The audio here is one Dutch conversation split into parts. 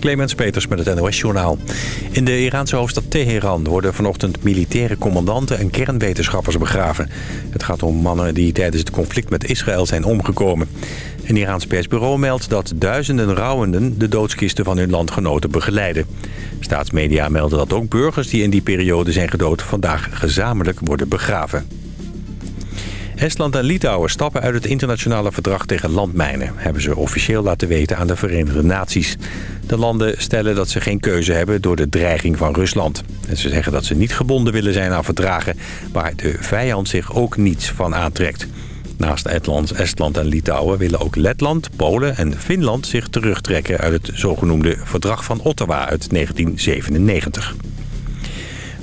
Clemens Peters met het NOS-journaal. In de Iraanse hoofdstad Teheran worden vanochtend militaire commandanten en kernwetenschappers begraven. Het gaat om mannen die tijdens het conflict met Israël zijn omgekomen. Een Iraans persbureau meldt dat duizenden rouwenden de doodskisten van hun landgenoten begeleiden. Staatsmedia melden dat ook burgers die in die periode zijn gedood vandaag gezamenlijk worden begraven. Estland en Litouwen stappen uit het internationale verdrag tegen landmijnen... hebben ze officieel laten weten aan de Verenigde Naties. De landen stellen dat ze geen keuze hebben door de dreiging van Rusland. En ze zeggen dat ze niet gebonden willen zijn aan verdragen... waar de vijand zich ook niets van aantrekt. Naast Estland, Estland en Litouwen willen ook Letland, Polen en Finland zich terugtrekken... uit het zogenoemde Verdrag van Ottawa uit 1997.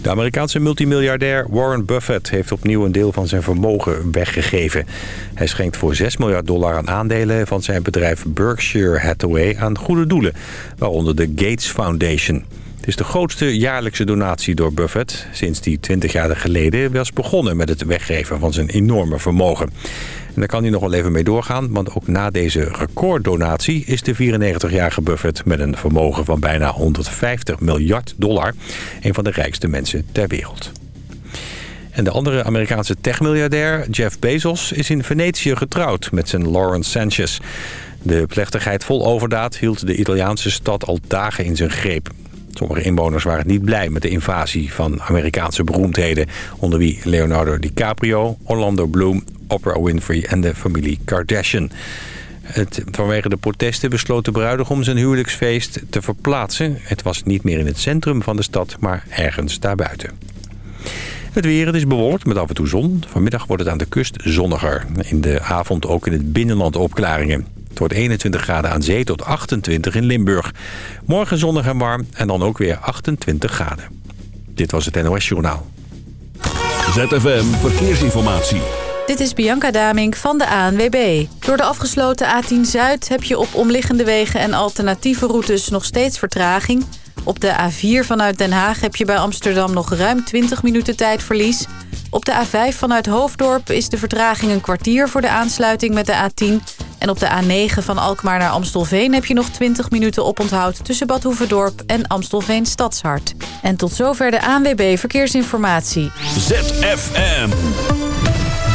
De Amerikaanse multimiljardair Warren Buffett heeft opnieuw een deel van zijn vermogen weggegeven. Hij schenkt voor 6 miljard dollar aan aandelen van zijn bedrijf Berkshire Hathaway aan goede doelen, waaronder de Gates Foundation. Het is de grootste jaarlijkse donatie door Buffett... sinds hij 20 jaar geleden was begonnen met het weggeven van zijn enorme vermogen. Daar kan hij nog wel even mee doorgaan, want ook na deze recorddonatie... is de 94-jarige Buffett met een vermogen van bijna 150 miljard dollar... een van de rijkste mensen ter wereld. En de andere Amerikaanse techmiljardair, Jeff Bezos, is in Venetië getrouwd met zijn Lawrence Sanchez. De plechtigheid vol overdaad hield de Italiaanse stad al dagen in zijn greep. Sommige inwoners waren niet blij met de invasie van Amerikaanse beroemdheden... onder wie Leonardo DiCaprio, Orlando Bloom, Oprah Winfrey en de familie Kardashian. Vanwege de protesten besloot de bruidegom zijn huwelijksfeest te verplaatsen. Het was niet meer in het centrum van de stad, maar ergens daarbuiten. Het weer, het is bewolkt met af en toe zon. Vanmiddag wordt het aan de kust zonniger. In de avond ook in het binnenland opklaringen. Het wordt 21 graden aan zee tot 28 in Limburg. Morgen zonnig en warm en dan ook weer 28 graden. Dit was het NOS Journaal. ZFM Verkeersinformatie. Dit is Bianca Damink van de ANWB. Door de afgesloten A10 Zuid heb je op omliggende wegen en alternatieve routes nog steeds vertraging. Op de A4 vanuit Den Haag heb je bij Amsterdam nog ruim 20 minuten tijdverlies. Op de A5 vanuit Hoofddorp is de vertraging een kwartier voor de aansluiting met de A10. En op de A9 van Alkmaar naar Amstelveen heb je nog 20 minuten oponthoud... tussen Bad Hoeverdorp en Amstelveen Stadshart. En tot zover de ANWB Verkeersinformatie. ZFM.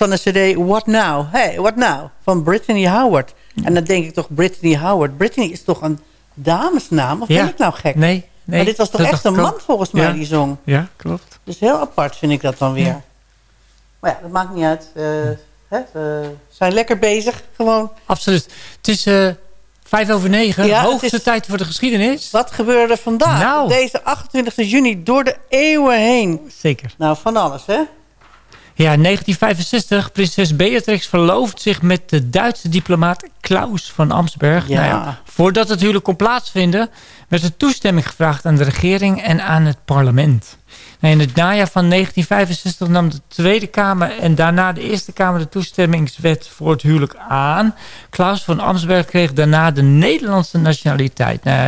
Van de cd What Now? Hey, What Now? Van Brittany Howard. En dan denk ik toch Brittany Howard. Brittany is toch een damesnaam? Of Ja. ben ik nou gek? Nee, nee. maar dit was toch dat echt een man volgens mij Ja. die zong. Ja, klopt. Dus heel apart vind ik dat dan weer. Maar ja, dat maakt niet uit. Eh, hè, we zijn lekker bezig. Gewoon, Absoluut. Het is eh, vijf over negen. Ja, Hoogste is- tijd voor de geschiedenis. wat gebeurde vandaag? Nou. Deze 28 juni door de eeuwen heen. Zeker. Nou, van alles, hè? Ja, 1965. Prinses Beatrix verlooft zich met de Duitse diplomaat Klaus van Amsberg. Ja. Nou voordat het huwelijk kon plaatsvinden... werd er toestemming gevraagd aan de regering en aan het parlement. Nou, in het najaar van 1965 nam de Tweede Kamer en daarna de Eerste Kamer de toestemmingswet voor het huwelijk aan. Klaus van Amsberg kreeg daarna de Nederlandse nationaliteit. Nou,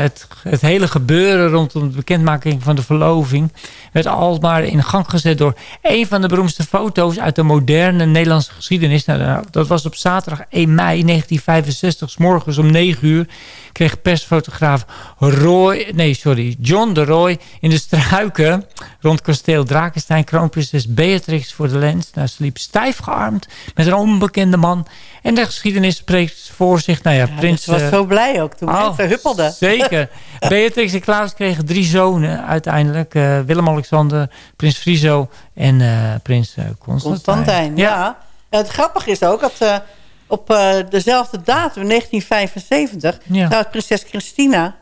het, hele gebeuren rondom de bekendmaking van de verloving werd alsmaar in gang gezet door een van de beroemdste foto's uit de moderne Nederlandse geschiedenis. Nou, dat was op zaterdag 1 mei 1965, s morgens om 9 uur, kreeg persfotograaf Roy, nee, sorry, John de Roy in de struiken rond kasteel Drakenstein kroonprinses Beatrix voor de lens. Nou, ze liep stijf gearmd met een onbekende man. En de geschiedenis spreekt voor zich. Nou ja, Ja, prins... was eh, zo blij ook toen Oh, ze huppelde. Zeker. Beatrix en Klaus kregen drie zonen uiteindelijk. Eh, Willem-Alexander, prins Friso en eh, prins Constantijn. Constantijn, ja. Het grappige is ook dat op eh, dezelfde datum, 1975... Ja. trouwt prinses Christina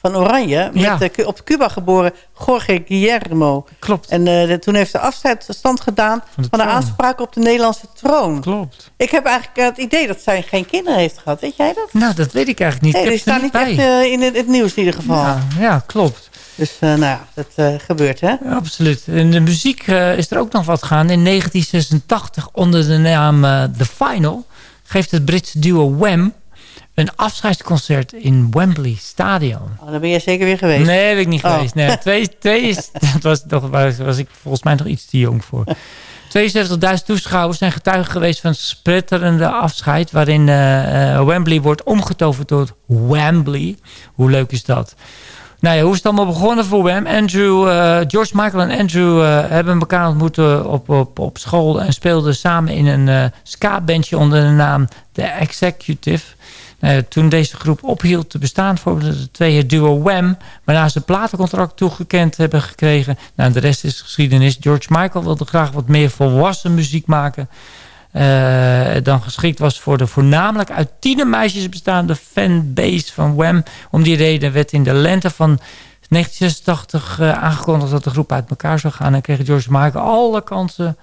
van Oranje... met Ja. Cu- op Cuba geboren Jorge Guillermo. Klopt. En eh, de- toen heeft ze afstand gedaan Van van, de aanspraak op de Nederlandse troon. Klopt. Ik heb eigenlijk eh, het idee dat zij geen kinderen heeft gehad. Weet jij dat? Nou, dat weet ik eigenlijk niet. Nee, ik die staan niet bij. echt eh, in het, het nieuws in ieder geval. ja, ja, klopt. Dus eh, nou ja, dat eh, gebeurt hè. Ja, absoluut. En de muziek eh, is er ook nog wat gaan. In 1986 onder de naam eh, The Final geeft het Britse duo Wham een afscheidsconcert in Wembley Stadion. Oh, daar ben je zeker weer geweest. Nee, heb ik niet Oh. geweest. Nee, twee, twee is, dat was, nog, was, was ik volgens mij nog iets te jong voor. 72.000 toeschouwers zijn getuigen geweest van een spretterende afscheid... waarin eh, eh, Wembley wordt omgetoverd tot Wembley. Hoe leuk is dat? Nou ja, hoe is het allemaal begonnen voor Wham? Andrew, eh, George Michael en Andrew eh, hebben elkaar ontmoet eh, op, op, op school... en speelden samen in een eh ska-bandje onder de naam The Executive... Nou toen deze groep ophield te bestaan vormden de twee het duo Wham... waarna ze een platencontract toegekend hebben gekregen. Nou, de rest is geschiedenis. George Michael wilde graag wat meer volwassen muziek maken... eh, dan geschikt was voor de voornamelijk uit tienermeisjes bestaande fanbase van Wham. Om die reden werd in de lente van 1986 eh, aangekondigd dat de groep uit elkaar zou gaan. En kreeg George Michael alle kansen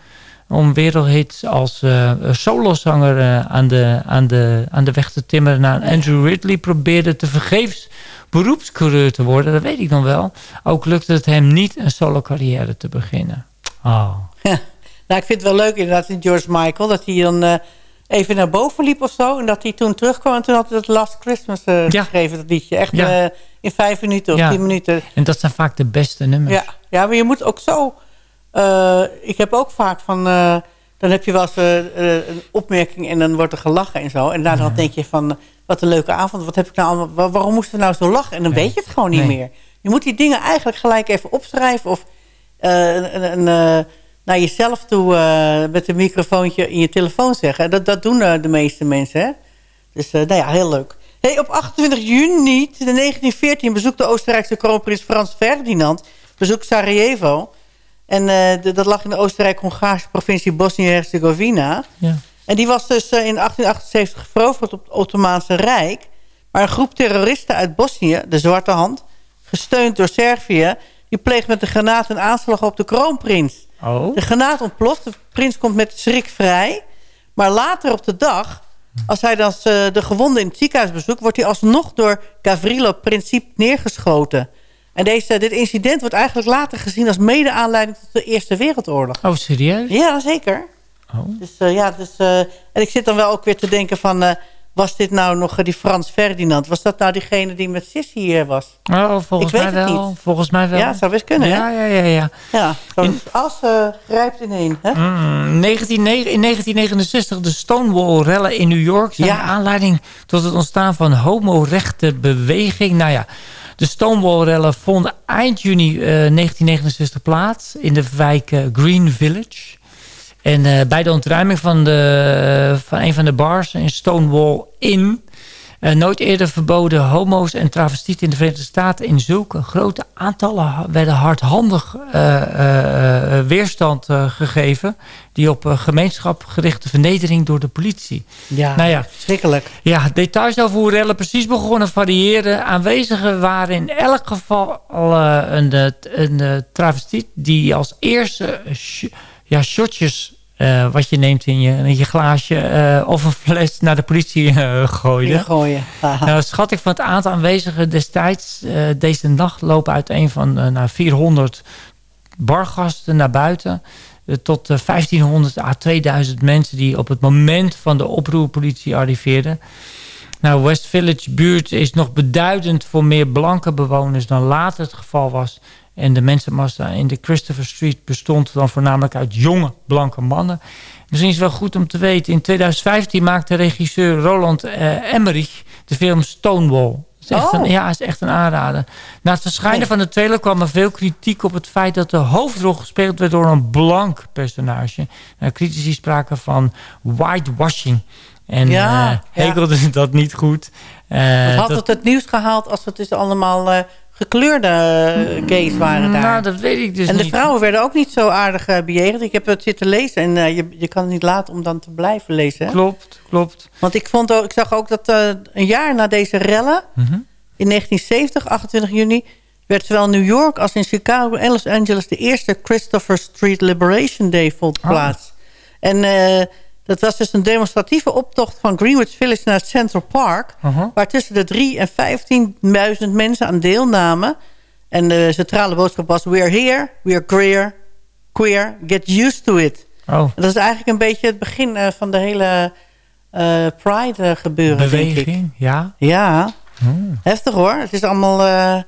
om wereldhits als eh, solozanger aan, de, aan, de, aan de weg te timmeren. Nou, Andrew Ridley probeerde te vergeefs beroepscoureur te worden. Dat weet ik nog wel. Ook lukte het hem niet een solo carrière te beginnen. Oh. Nou, ik vind het wel leuk inderdaad in George Michael... dat hij dan eh, even naar boven liep of zo... en dat hij toen terugkwam en toen had hij dat Last Christmas Ja. geschreven, dat liedje. Echt Ja. eh, in vijf minuten of Ja. tien minuten. En dat zijn vaak de beste nummers. Ja, ja, maar je moet ook zo... ik heb ook vaak van... dan heb je wel eens een opmerking en dan wordt er gelachen en zo. En daarna denk je van, wat een leuke avond. Wat heb ik nou allemaal, waar- waarom moesten we nou zo lachen? En dan weet je het gewoon niet Nee. meer. Je moet die dingen eigenlijk gelijk even opschrijven. Of een, een, naar jezelf toe eh, met een microfoontje in je telefoon zeggen. Dat, dat doen eh, de meeste mensen. Hè? Dus eh, nou ja, heel leuk. Hey, op 28 juni 1914 bezoekt de Oostenrijkse kroonprins Frans Ferdinand... bezoekt Sarajevo. En de- dat lag in de Oostenrijk-Hongaarse provincie Bosnië-Herzegovina. Ja. En die was dus in 1878 veroverd op het Ottomaanse Rijk. Maar een groep terroristen uit Bosnië, de Zwarte Hand... gesteund door Servië... die pleegt met een granaat een aanslag op de kroonprins. Oh. De granaat ontploft, de prins komt met schrik vrij. Maar later op de dag, als hij dan eh, de gewonde in het ziekenhuis bezoekt... wordt hij alsnog door Gavrilo Princip neergeschoten. En deze, dit incident wordt eigenlijk later gezien als mede-aanleiding tot de Eerste Wereldoorlog. Oh, serieus? Ja, zeker. Oh. Dus, eh, ja, dus, eh, en ik zit dan wel ook weer te denken van... was dit nou nog eh, die Frans Ferdinand? Was dat nou diegene die met Sissy hier was? Oh, volgens Ik weet mij wel. niet. Volgens mij wel. Ja, zou best kunnen, Ja, hè? ja, ja, ja. Ja, zo, als uh, grijpt ineen. Hè? Mm, 19, in 1969 de Stonewall-rellen in New York zijn Ja. aanleiding tot het ontstaan van homorechte beweging. Nou ja, De Stonewall-rellen vonden eind juni 1969 plaats in de wijk Green Village. En bij de ontruiming van, de, van een van de bars in Stonewall Inn uh, nooit eerder verboden homo's en travestieten in de Verenigde Staten... in zulke grote aantallen werden hardhandig uh, weerstand gegeven... die op gemeenschap gerichte vernedering door de politie. Ja, nou ja, schrikkelijk. Ja, details over hoe rellen precies begonnen variëren. Aanwezigen waren in elk geval een, een travestiet... die als eerste ja, shotjes uh, wat je neemt in je, in je glaasje uh, of een fles naar de politie uh, gooide. gooien. Nou, schatting van het aantal aanwezigen destijds deze nacht lopen uiteen van naar 400 bargasten naar buiten tot 1500 à 2000 mensen die op het moment van de oproerpolitie arriveerden. Nou, West Village buurt is nog beduidend voor meer blanke bewoners dan later het geval was. En de mensenmassa in de Christopher Street bestond dan voornamelijk uit jonge blanke mannen. Misschien is het wel goed om te weten. In 2015 maakte regisseur Roland uh, Emmerich de film Stonewall. Is een, oh. ja, is echt een aanrader. Na het verschijnen van de trailer kwam er veel kritiek op het feit dat de hoofdrol gespeeld werd door een blank personage. Nou, critici spraken van whitewashing. En ja, uh, hekelde dat niet goed. Uh, had dat, het het nieuws gehaald als het dus allemaal gekleurde eh, gays waren daar. Nou, dat weet ik dus En de vrouwen werden ook niet zo aardig bejegend. Ik heb het zitten lezen en je, je kan het niet laten om dan te blijven lezen. Hè? Klopt, klopt. Want ik, vond ook, ik zag ook dat een jaar na deze rellen, -hmm. in 1970, 28 juni... werd zowel New York als in Chicago en Los Angeles... de eerste Christopher Street Liberation Day vond oh. plaats. En dat was dus een demonstratieve optocht van Greenwich Village naar Central Park... Uh-huh. waar tussen de 3 en 15.000 mensen aan deelnamen. En de centrale boodschap was... We're here, we're queer, queer, get used to it. Oh. Dat is eigenlijk een beetje het begin uh, van de hele uh, Pride gebeuren, Beweging, ja? Ja, hmm. heftig hoor. Het is allemaal... Uh,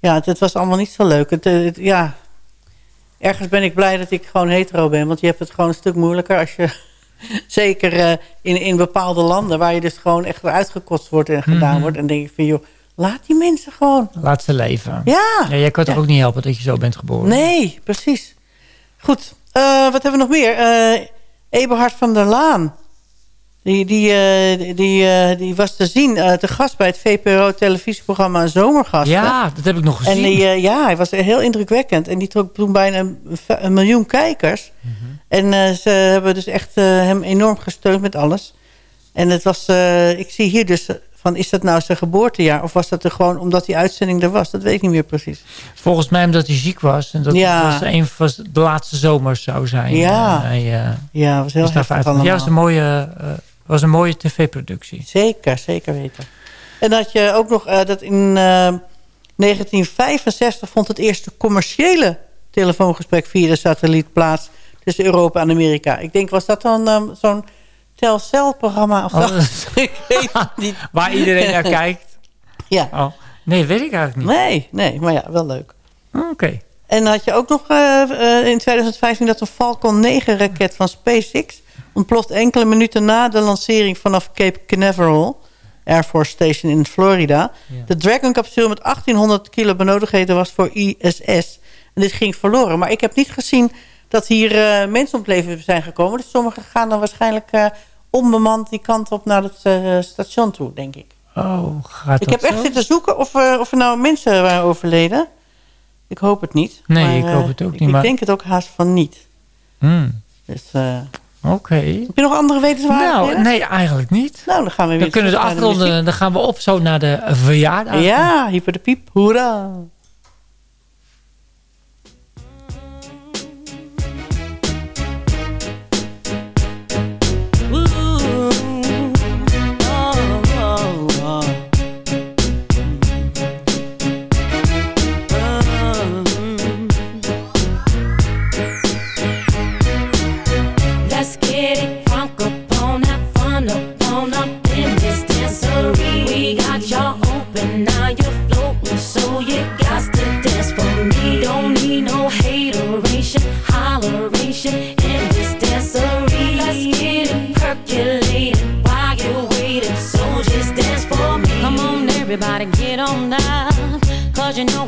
ja, het, het, was allemaal niet zo leuk. Het, het, ja, ergens ben ik blij dat ik gewoon hetero ben. Want je hebt het gewoon een stuk moeilijker als je Zeker uh, in, in bepaalde landen waar je dus gewoon echt uitgekotst wordt en gedaan mhm. wordt. En denk ik van, joh, laat die mensen gewoon. Laat ze leven. Ja. ja jij kan toch ook niet helpen dat je zo bent geboren? Nee, precies. Goed, uh, wat hebben we nog meer? Uh, Eberhard van der Laan. Die, die, uh, die, uh, die was te zien, uh, te gast bij het VPRO-televisieprogramma Zomergasten. Ja, dat heb ik nog gezien. En die, ja, hij was heel indrukwekkend. En die trok toen bijna een, een miljoen kijkers. Mm -hmm. En ze hebben dus echt hem enorm gesteund met alles. En het was, ik zie hier dus van, is dat nou zijn geboortejaar? Of was dat er gewoon omdat die uitzending er was? Dat weet ik niet meer precies. Volgens mij omdat hij ziek was. En dat ja. was een van de laatste zomers zou zijn. Ja, hij, ja was heel heftig allemaal. Ja, was een mooie was een mooie tv-productie. Zeker, zeker weten. En dat je ook nog uh, dat in uh, 1965 vond het eerste commerciële telefoongesprek via de satelliet plaats tussen Europa en Amerika. Ik denk, was dat dan um, zo'n Telcel-programma? Of oh, ik weet het niet. Waar iedereen naar kijkt? Ja. Oh. Nee, weet ik eigenlijk niet. Nee, nee, maar ja, wel leuk. Oké. Okay. En had je ook nog uh, in 2015 dat een Falcon 9-raket van SpaceX ontploft enkele minuten na de lancering vanaf Cape Canaveral... Air Force Station in Florida. De Dragon-capsule met 1800 kilo benodigdheden was voor ISS. En dit ging verloren. Maar ik heb niet gezien dat hier uh, mensen om het leven zijn gekomen. Dus sommigen gaan dan waarschijnlijk uh, onbemand die kant op naar het uh, station toe, denk ik. Oh, gaat Ik heb echt zitten zoeken of, of er nou mensen waren overleden. Ik hoop het niet. Nee, maar, ik hoop het ook niet. Ik maar... denk het ook haast van niet. Mm. Dus... Oké. Heb je nog andere wetenswaardigheden? Nou, nee, eigenlijk niet. Nou, dan gaan we weer... Dan kunnen we afronden. Dan gaan we op zo naar de verjaardag. Ja, hyper de piep. Hoera.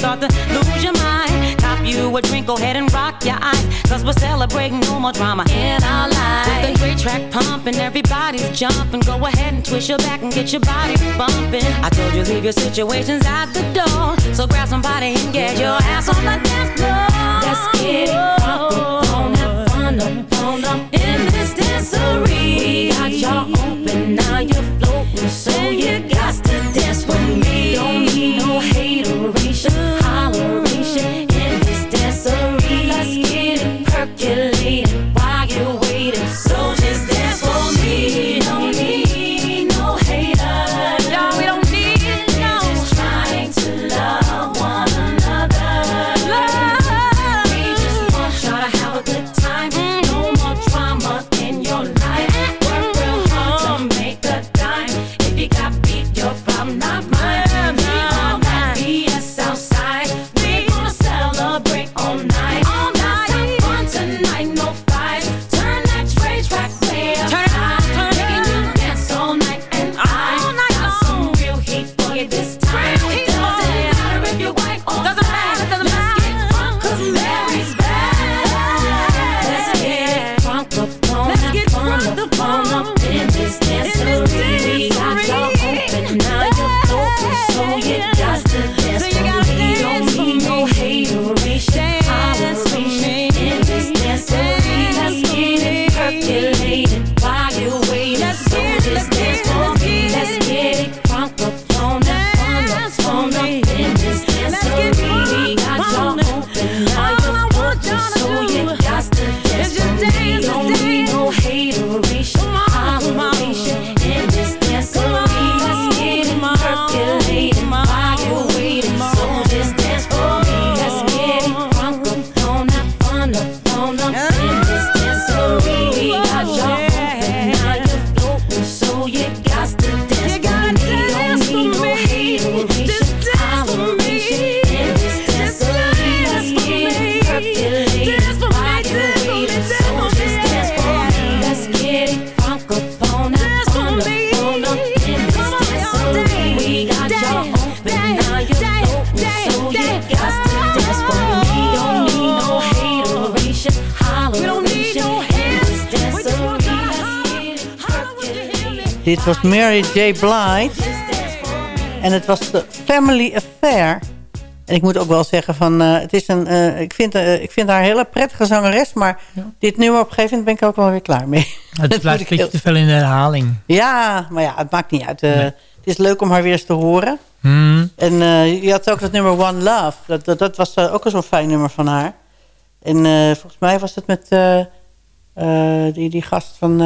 start to lose your mind. Cop you a drink, go ahead and rock your eyes. Cause we're celebrating no more drama in our lives. With the great track pumping, everybody's jumping. Go ahead and twist your back and get your body bumping. I told you, leave your situations at the door. So grab somebody and get your ass on the dance floor. Let's get up on that fun on up in this dancery. We got y'all open, now you're floating, so you got problem, not Mary J. Blige. En het was de Family Affair. En ik moet ook wel zeggen van... eh, het is een, eh, ik, vind, eh, ik vind haar een hele prettige zangeres. Maar dit nummer op een gegeven moment ben ik ook wel weer klaar mee. Dat Het blijft een ik beetje heel- te veel in de herhaling. Ja, maar ja, het maakt niet uit. Nee. Het is leuk om haar weer eens te horen. Hmm. En je had ook het nummer One Love. Dat, dat, dat was ook zo'n fijn nummer van haar. En volgens mij was het met die, die gast van...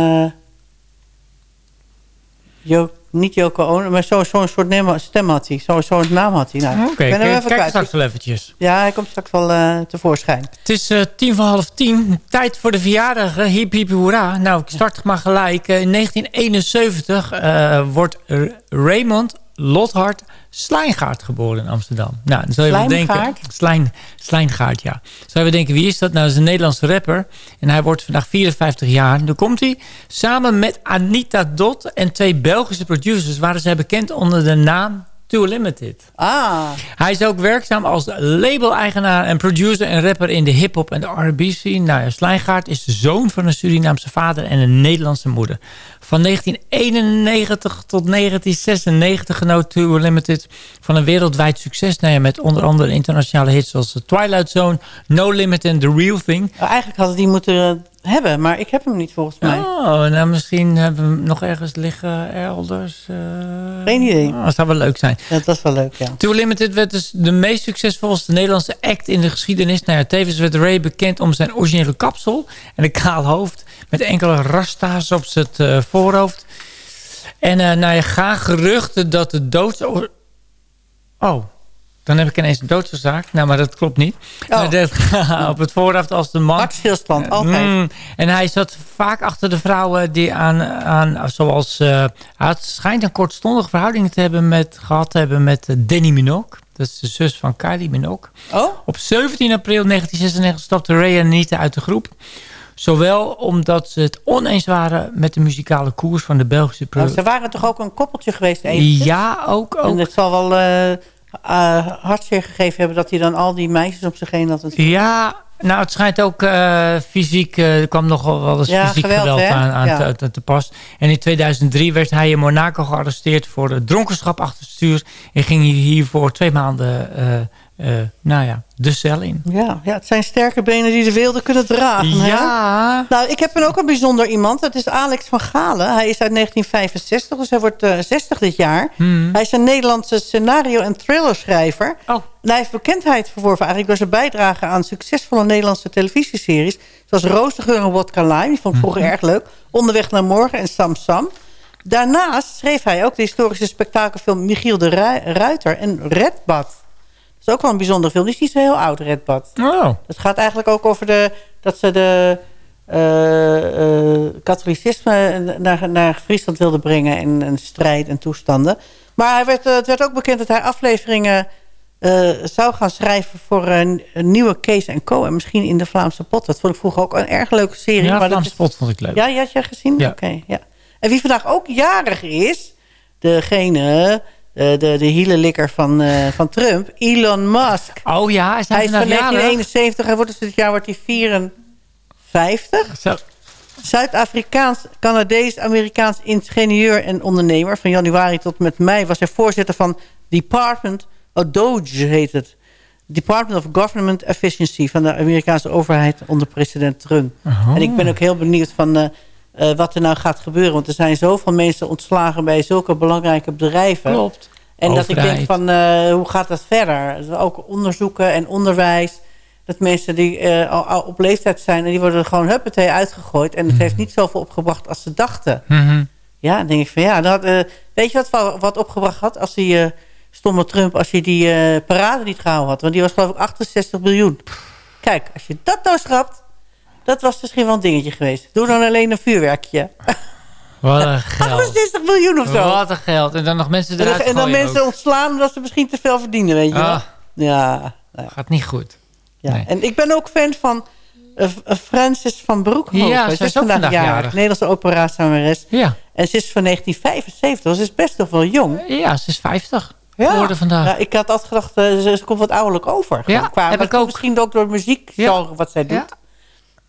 Jo, niet Joko Ono, maar zo'n zo soort stem had hij. Zo'n zo naam had hij. Nou, Oké, ik ben kijk straks wel eventjes. Ja, hij komt straks wel eh, tevoorschijn. Het is eh, tien voor half tien. Tijd voor de verjaardag. eh, Hiep, hiep, hoera. Nou, ik start maar gelijk. In 1971 eh, wordt Raymond Lothard Slijngaard geboren in Amsterdam. Nou, dan zou je wel denken... Slijn, Slijngaard, ja. Zou je wel denken, wie is dat? Nou, dat is een Nederlandse rapper. En hij wordt vandaag 54 jaar. Dan komt hij. Samen met Anita Dot en twee Belgische producers... waren zij bekend onder de naam Too Limited. Ah, Hij is ook werkzaam als label-eigenaar en producer en rapper in de hip-hop en de RB scene. Nou ja, Slijngaard is de zoon van een Surinaamse vader en een Nederlandse moeder. Van 1991 tot 1996 genoot Tour Limited van een wereldwijd succes. Nou ja, met onder andere internationale hits zoals The Twilight Zone, No Limit en The Real Thing. nou, eigenlijk hadden die moeten hebben. Maar ik heb hem niet volgens mij. Oh, nou misschien hebben we hem nog ergens liggen elders. eh. Geen idee. Oh, dat zou wel leuk zijn. Dat was wel leuk, ja. Tour Limited werd dus de meest succesvolste Nederlandse act in de geschiedenis. Nou ja, tevens werd Ray bekend om zijn originele kapsel en een kaal hoofd met enkele rasta's op zijn eh, voorhoofd. En eh nou ja, ga geruchten dat de doods... Oh, dan heb ik ineens een doodsoorzaak. Nou, maar dat klopt niet. Oh. Dat- op het voorhoofd als de man... Hartstilstand, altijd. Mm, en hij zat vaak achter de vrouwen die aan, aan zoals... eh, hij schijnt een kortstondige verhouding te hebben met, gehad te hebben met eh, Danny Minogue. Dat is de zus van Kylie Minogue. Oh? Op 17 april 1996 stapte Ray en Anita uit de groep. Zowel omdat ze het oneens waren met de muzikale koers van de Belgische. Nou, ze waren toch ook een koppeltje geweest eventjes? Ja, ook. En ook. het zal wel eh eh, hartzeer gegeven hebben dat hij dan al die meisjes op zich heen had. Ja, nou het schijnt ook eh, fysiek, eh, er kwam nog wel eens Ja, fysiek geweld, aan, aan Ja. te, pas. En in 2003 werd hij in Monaco gearresteerd voor dronkenschap achter het stuur. En ging hij hiervoor twee maanden, eh, eh, nou ja, de cel in. Ja, ja, het zijn sterke benen die de wilde kunnen dragen. hè? Ja, Nou, ik heb een ook een bijzonder iemand. Dat is Alex van Galen. Hij is uit 1965, dus hij wordt eh 60 dit jaar. Hij is een Nederlandse scenario- en thrillerschrijver. Oh. En hij heeft bekendheid verworven eigenlijk door zijn bijdrage aan succesvolle Nederlandse televisieseries. Zoals Roos de Geur en Wodka Lime. Die vond ik vroeger erg leuk. Onderweg naar morgen en Sam Sam. Daarnaast schreef hij ook de historische spektakelfilm Michiel de Ru- Ruiter en Redbad. Dat is ook wel een bijzondere film. Die is niet zo heel oud, Redbad. oh. Het gaat eigenlijk ook over de, dat ze de eh, katholicisme naar, naar Friesland wilden brengen. En, en strijd en toestanden. Maar hij werd, eh, het werd ook bekend dat hij afleveringen zou gaan schrijven voor een, een nieuwe Kees Co. En misschien in de Vlaamse pot. Dat vond ik vroeger ook een erg leuke serie. Ja, maar dat Vlaamse is- Pot vond ik leuk. Ja, die had jij gezien? Ja. Oké, ja. En wie vandaag ook jarig is, degene, de, de, de hielenlikker van, eh, van Trump, Elon Musk. Oh ja, hij is, Hij is van vandaag jarig. 1971, hij wordt dus dit jaar wordt hij 54. Zo. Zuid-Afrikaans, Canadees, Amerikaans ingenieur en ondernemer. Van januari tot met mei was hij voorzitter van Department, of DOGE heet het. Department of Government Efficiency van de Amerikaanse overheid onder president Trump. En ik ben ook heel benieuwd van eh, eh, wat er nou gaat gebeuren. Want er zijn zoveel mensen ontslagen bij zulke belangrijke bedrijven. Klopt. En dat ik denk van, eh, hoe gaat dat verder? Dus Ook onderzoeken en onderwijs. Dat mensen die eh, al, al op leeftijd zijn... en die worden er gewoon huppatee uitgegooid. En het heeft niet zoveel opgebracht als ze dachten. Mhm. Ja, dan denk ik van ja. Eh, weet je wat wat opgebracht had als die stomme Trump... als hij die parade niet gehouden had? Want die was geloof ik 68 miljoen. Kijk, als je dat nou schrapt... dat was misschien wel een dingetje geweest. Doe dan alleen een vuurwerkje. Wat een geld. 68 miljoen of zo. Wat een geld. En dan nog mensen En eruit dan, en dan mensen ook. ontslaan omdat ze misschien te veel verdienen, weet je wel. Ah. Ja. Gaat niet goed. Ja. Nee. En ik ben ook fan van eh, eh, Francis van Broekhoven. Ja, zij is ook vandaag jarig. Nederlandse operazangeres. Ja. En ze is van 1975, dus ze is best nog wel jong. Ja, ze is 50 Ja. vandaag. Ja, ik had altijd gedacht, eh, ze, ze komt wat ouderlijk over. Ja, qua, heb ik ook. Misschien ook door muziek Ja. wat zij doet. Ja.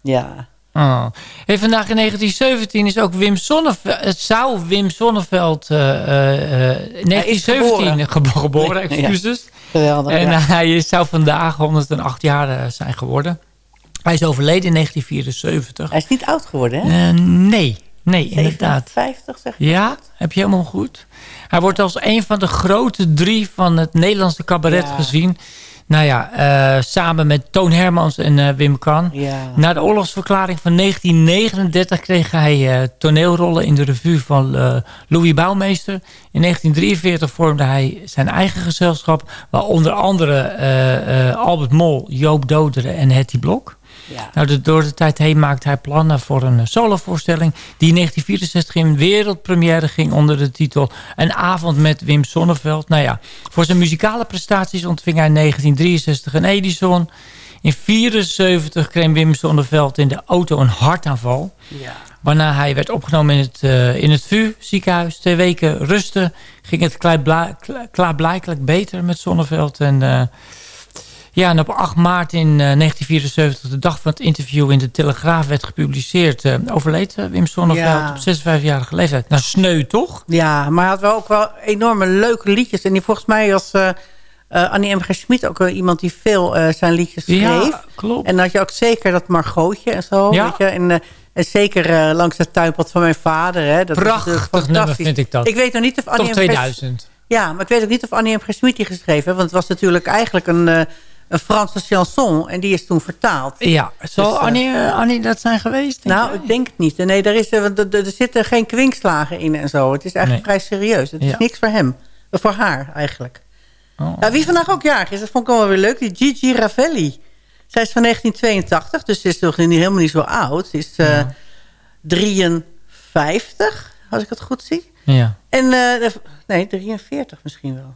Ja. Oh. Hey, vandaag in 1917 is ook Wim Sonneveld... Het zou Wim Sonneveld... eh, eh, eh, in 1917 gebo- geboren, ja. excuses. Geweldig. En ja. hij is- zou vandaag 108 jaar eh, zijn geworden. Hij is overleden in 1974. Hij is niet oud geworden, hè? Eh, nee, nee, inderdaad. 50, zeg je. Ja, heb je helemaal goed. Hij wordt als een van de grote drie van het Nederlandse cabaret Ja. gezien. Nou ja, eh, samen met Toon Hermans en eh, Wim Kan. Ja. Na de oorlogsverklaring van 1939 kreeg hij eh, toneelrollen in de revue van Louis Bouwmeester. In 1943 vormde hij zijn eigen gezelschap, waar onder andere Albert Mol, Joop Doderen en Hetty Blok. Ja. Nou, de- door de tijd heen maakte hij plannen voor een eh, solovoorstelling... die in 1964 in wereldpremière ging onder de titel... Een avond met Wim Sonneveld. Nou ja, voor zijn muzikale prestaties ontving hij in 1963 een Edison. In 1974 kreeg Wim Sonneveld in de auto een hartaanval. Ja. Waarna hij werd opgenomen in het, eh, in het VU ziekenhuis. Twee weken rusten ging het klaarblijkelijk beter met Sonneveld. En, eh, ja, en op 8 maart in eh, 1974, de dag van het interview in de Telegraaf werd gepubliceerd... eh, overleed eh, Wim Sonneveld Ja. op 56-jarige leeftijd. Nou, sneu toch? Ja, maar hij had wel ook wel enorme leuke liedjes. En die volgens mij als, eh, eh, Annie M. G. Schmid ook eh, iemand die veel eh, zijn liedjes schreef. Ja, klopt. En dan had je ook zeker dat Margootje en zo. Ja. Weet je? En, eh, en zeker eh, langs het tuinpad van mijn vader. Hè? Dat is Prachtig nummer fantastisch. vind ik dat. Ik weet nog niet of Annie M. G. 2000. Ja, maar ik weet ook niet of Annie M. G. Schmid die geschreven heeft. Want het was natuurlijk eigenlijk een, eh, een Franse chanson. En die is toen vertaald. Ja, zal Dus, eh, Annie, eh, Annie dat zijn geweest? denk Nou, jij? ik denk het niet. Nee, daar is, eh, want er, er zitten geen kwinkslagen in en zo. Het is eigenlijk vrij serieus. Het is niks voor hem. Eh, Voor haar eigenlijk. Oh. Nou, wie vandaag ook jarig is, dat vond ik wel weer leuk. Die Gigi Ravelli. Zij is van 1982, dus ze is toch niet, helemaal niet zo oud. Ze is eh 53, als ik het goed zie. Ja. En, eh, nee, 43 misschien wel.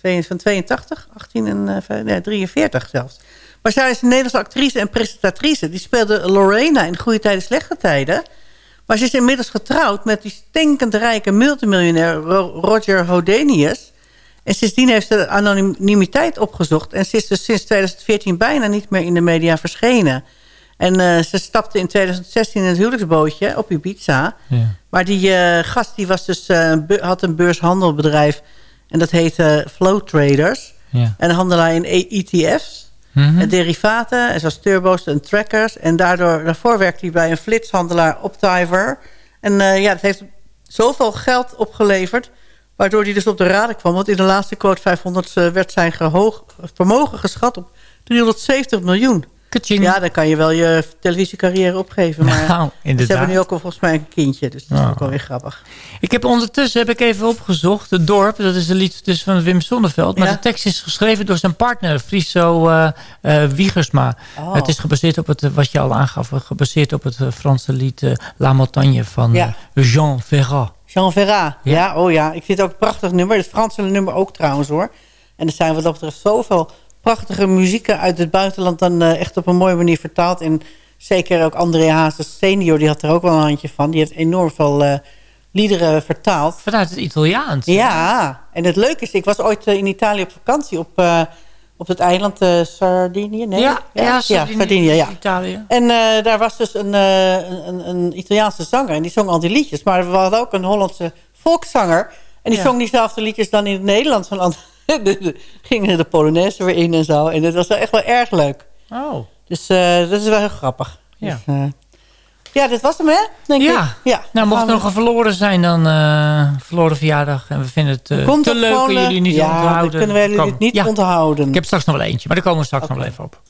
Van 82, 18 en eh, vijf- nee, 43 zelfs. Maar zij is een Nederlandse actrice en presentatrice. Die speelde Lorena in Goede Tijden, Slechte Tijden. Maar ze is inmiddels getrouwd met die stinkend rijke multimiljonair Ro- Roger Hodenius. En sindsdien heeft ze de anonimiteit opgezocht. En ze is dus sinds 2014 bijna niet meer in de media verschenen. En eh, ze stapte in 2016 in het huwelijksbootje op Ibiza. Ja. Maar die eh, gast die was dus, eh, had een beurshandelbedrijf. En dat heette Flow Traders. Ja. En handelaar in E- ETF's. Mhm. En derivaten, en zoals turbo's en trackers. En daardoor, daarvoor werkte hij bij een flitshandelaar Optiver. En eh, ja, dat heeft zoveel geld opgeleverd... waardoor hij dus op de raden kwam. Want in de laatste quote 500 eh, werd zijn vermogen geschat op 370 miljoen. Ja, dan kan je wel je televisiecarrière opgeven. Maar Nou, ze inderdaad. hebben nu ook al volgens mij een kindje. Dus dat is Oh. ook wel weer grappig. Ik heb ondertussen heb ik even opgezocht. Het dorp, dat is een lied dus van Wim Sonneveld. Maar Ja. de tekst is geschreven door zijn partner, Friso eh, Wiegersma. Oh. Het is gebaseerd op het, wat je al aangaf, gebaseerd op het eh, Franse lied La Montagne van Ja. Jean Ferrat. Jean Ferrat. Ja. Ja. oh ja. Ik vind het ook een prachtig nummer. Het Franse nummer ook trouwens hoor. En er zijn wat dat betreft zoveel prachtige muzieken uit het buitenland... dan eh, echt op een mooie manier vertaald. En zeker ook André Hazes senior, die had er ook wel een handje van. Die heeft enorm veel eh, liederen vertaald. Vanuit het Italiaans. Ja, en het leuke is, ik was ooit eh, in Italië op vakantie op, op het eiland Sardinië. Nee? Ja, ja, Sardinië, Sardinië, ja. Italië. En daar was dus een, een, een, Italiaanse zanger. En die zong al die liedjes. Maar we hadden ook een Hollandse volkszanger. En die Ja. zong diezelfde liedjes dan in het Nederlands. Van andere- gingen de Polonaise weer in en zo. En dat was wel echt wel erg leuk. Oh. Dus eh, dat is wel heel grappig. Ja. Dus, eh, ja, dit was hem hè? Denk Ja. ik. ja. Nou, mocht er we- nog een verloren zijn, dan eh, verloren verjaardag. En we vinden het Komt te leuk om jullie niet te ja, onthouden. dan kunnen wij jullie dit niet Ja. onthouden. Ik heb straks nog wel eentje, maar daar komen we straks nog wel even op.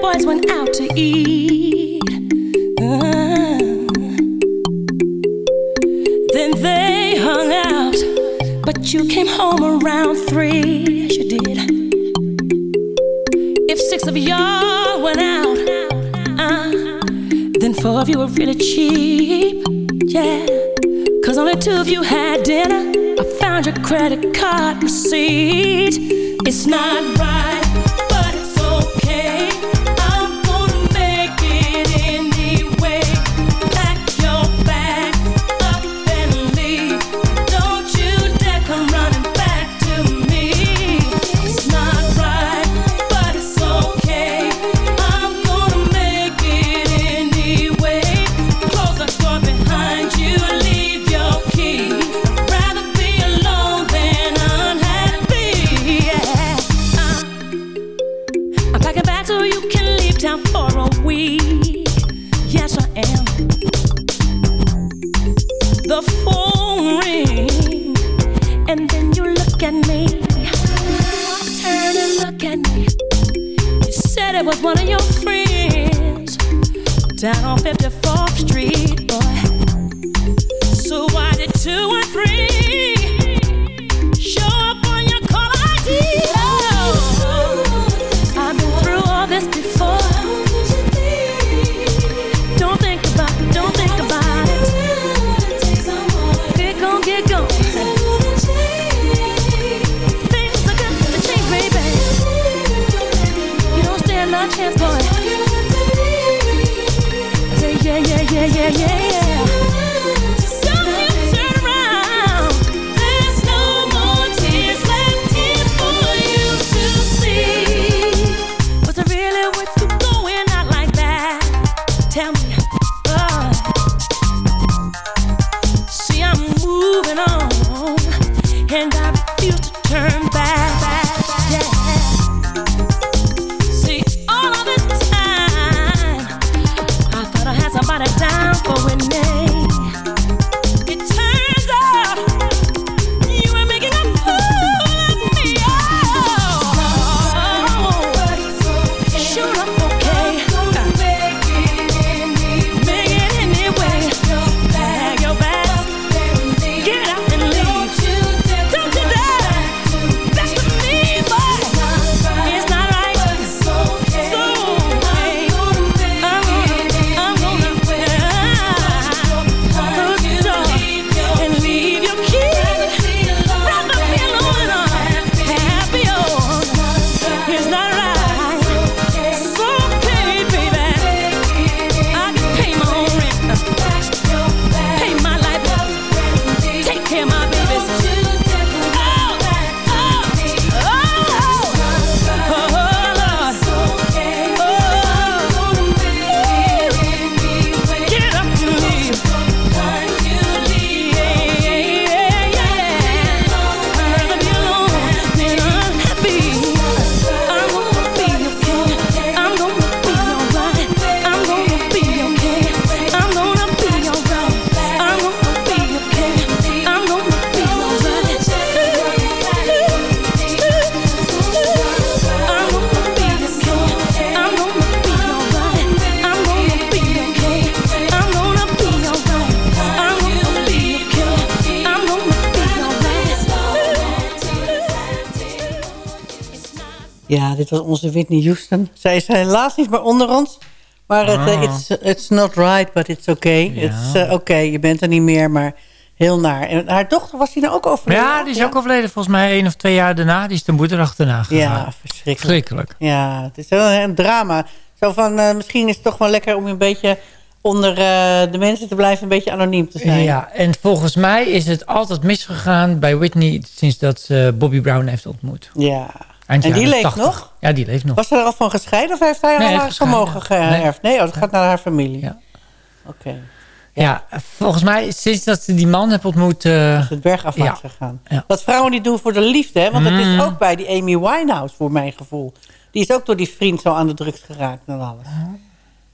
boys went out to eat. Uh. Then they hung out, but you came home around three. Yes, you did. If six of y'all went out, uh, then four of you were really cheap. Yeah, cause only two of you had dinner. I found your credit card receipt. It's not right, Ja, dit was onze Whitney Houston. Zij is helaas niet meer onder ons. Maar het, eh, Ah. it's, it's not right, but it's okay. Ja. It's eh, oké, je bent er niet meer, maar heel naar. En haar dochter, was die nou ook overleden? Ja, die is ook overleden volgens mij één of twee jaar daarna. Die is de moeder achterna gegaan. Ja, verschrikkelijk. Verschrikkelijk. Ja, het is wel een drama. Zo van, eh, misschien is het toch wel lekker om een beetje onder de mensen te blijven, een beetje anoniem te zijn. Ja, en volgens mij is het altijd misgegaan bij Whitney... sinds dat ze Bobby Brown heeft ontmoet. Ja. Eind En die leeft 80. nog? Ja, die leeft nog. Was ze er al van gescheiden of heeft hij Nee, al haar vermogen geërfd? Nee, oh, dat gaat naar haar familie. Ja. Oké. Ja, volgens mij sinds dat ze die man heeft ontmoet... eh, is het bergafwaarts Ja. gegaan. Ja. Wat vrouwen die doen voor de liefde, hè? want dat is Mm. ook bij die Amy Winehouse, voor mijn gevoel. Die is ook door die vriend zo aan de drugs geraakt en alles.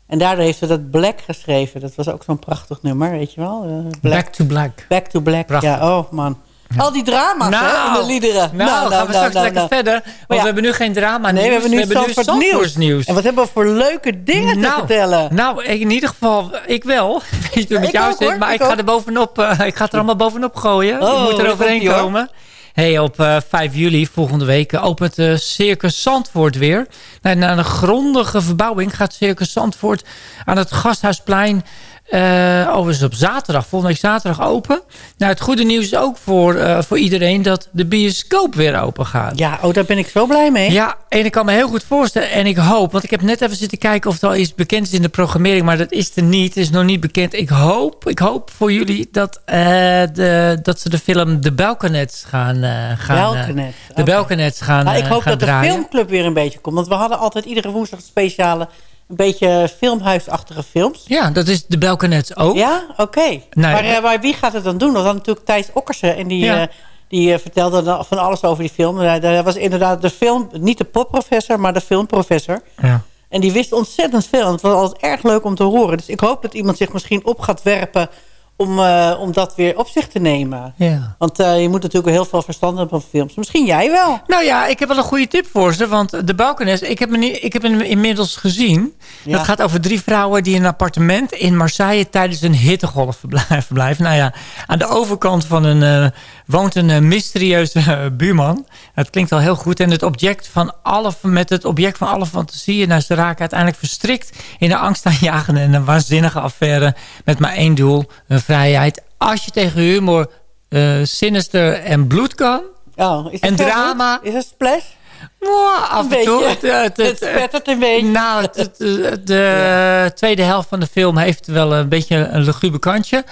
En daardoor heeft ze dat Black geschreven. Dat was ook zo'n prachtig nummer, weet je wel? Eh, Black. Back to Black. Back to Black. Prachtig. Ja, oh man. Al die drama's hè, in de liederen. Nou, gaan we straks lekker nou. verder. Want ja. we hebben nu geen drama Nee, we hebben nu we hebben nu nieuws. En wat hebben we voor leuke dingen te nou, vertellen? Nou, in ieder geval, ik wel. Weet je met jou ook, zit, hoor, maar ik ik, ga er bovenop, eh, ik ga het er allemaal bovenop gooien. Oh, ik moet er overheen komen. Hey, op eh, 5 juli, volgende week, eh, opent eh, Circus Zandvoort weer. Nou, na een grondige verbouwing gaat Circus Zandvoort aan het Gasthuisplein... eh overigens op zaterdag, volgende week zaterdag open. Nou, het goede nieuws is ook voor, eh, voor iedereen dat de bioscoop weer open gaat. Ja, oh, daar ben ik zo blij mee. Ja, en ik kan me heel goed voorstellen. En ik hoop, want ik heb net even zitten kijken of het al iets bekend is in de programmering. Maar dat is er niet. Het is nog niet bekend. Ik hoop, ik hoop voor jullie dat, eh, de, dat ze de film De Belkanets gaan, gaan De oké. Belkanets gaan, Nou, ik hoop gaan dat de filmclub weer een beetje komt. Want we hadden altijd iedere woensdag speciale... een beetje filmhuisachtige films. Ja, dat is De Belkanets ook. Ja, oké. maar, eh, maar wie gaat het dan doen? Want dan natuurlijk Thijs Okkersen. En die, Ja. eh, die eh, vertelde dan van alles over die film. Hij hij was inderdaad de film... Niet de popprofessor, maar de filmprofessor. Ja. En die wist ontzettend veel. En het was altijd erg leuk om te horen. Dus ik hoop dat iemand zich misschien op gaat werpen... om, eh, om dat weer op zich te nemen. Ja. Want eh, je moet natuurlijk heel veel verstand hebben van films. Misschien jij wel. Nou ja, ik heb wel een goede tip voor ze. Want de Balkanes, ik heb, hem niet- ik heb hem inmiddels gezien. Ja. Dat gaat over drie vrouwen die in een appartement in Marseille... tijdens een hittegolf verblijven. Nou ja, aan de overkant van een, eh, woont een eh, mysterieuze eh, buurman. Het klinkt al heel goed. En het object van alle, met het object van alle fantasieën... Nou, ze raken uiteindelijk verstrikt in een angstaanjagende... en een waanzinnige affaire met maar één doel, hun vrijheid. Als je tegen humor, eh, sinister en bloed kan... Oh, is het En drama. goed? Is het splash? Af en toe. Het, het, Het spettert een beetje. Nou, het, het- het- de tweede helft van de film heeft wel een beetje een luguber kantje.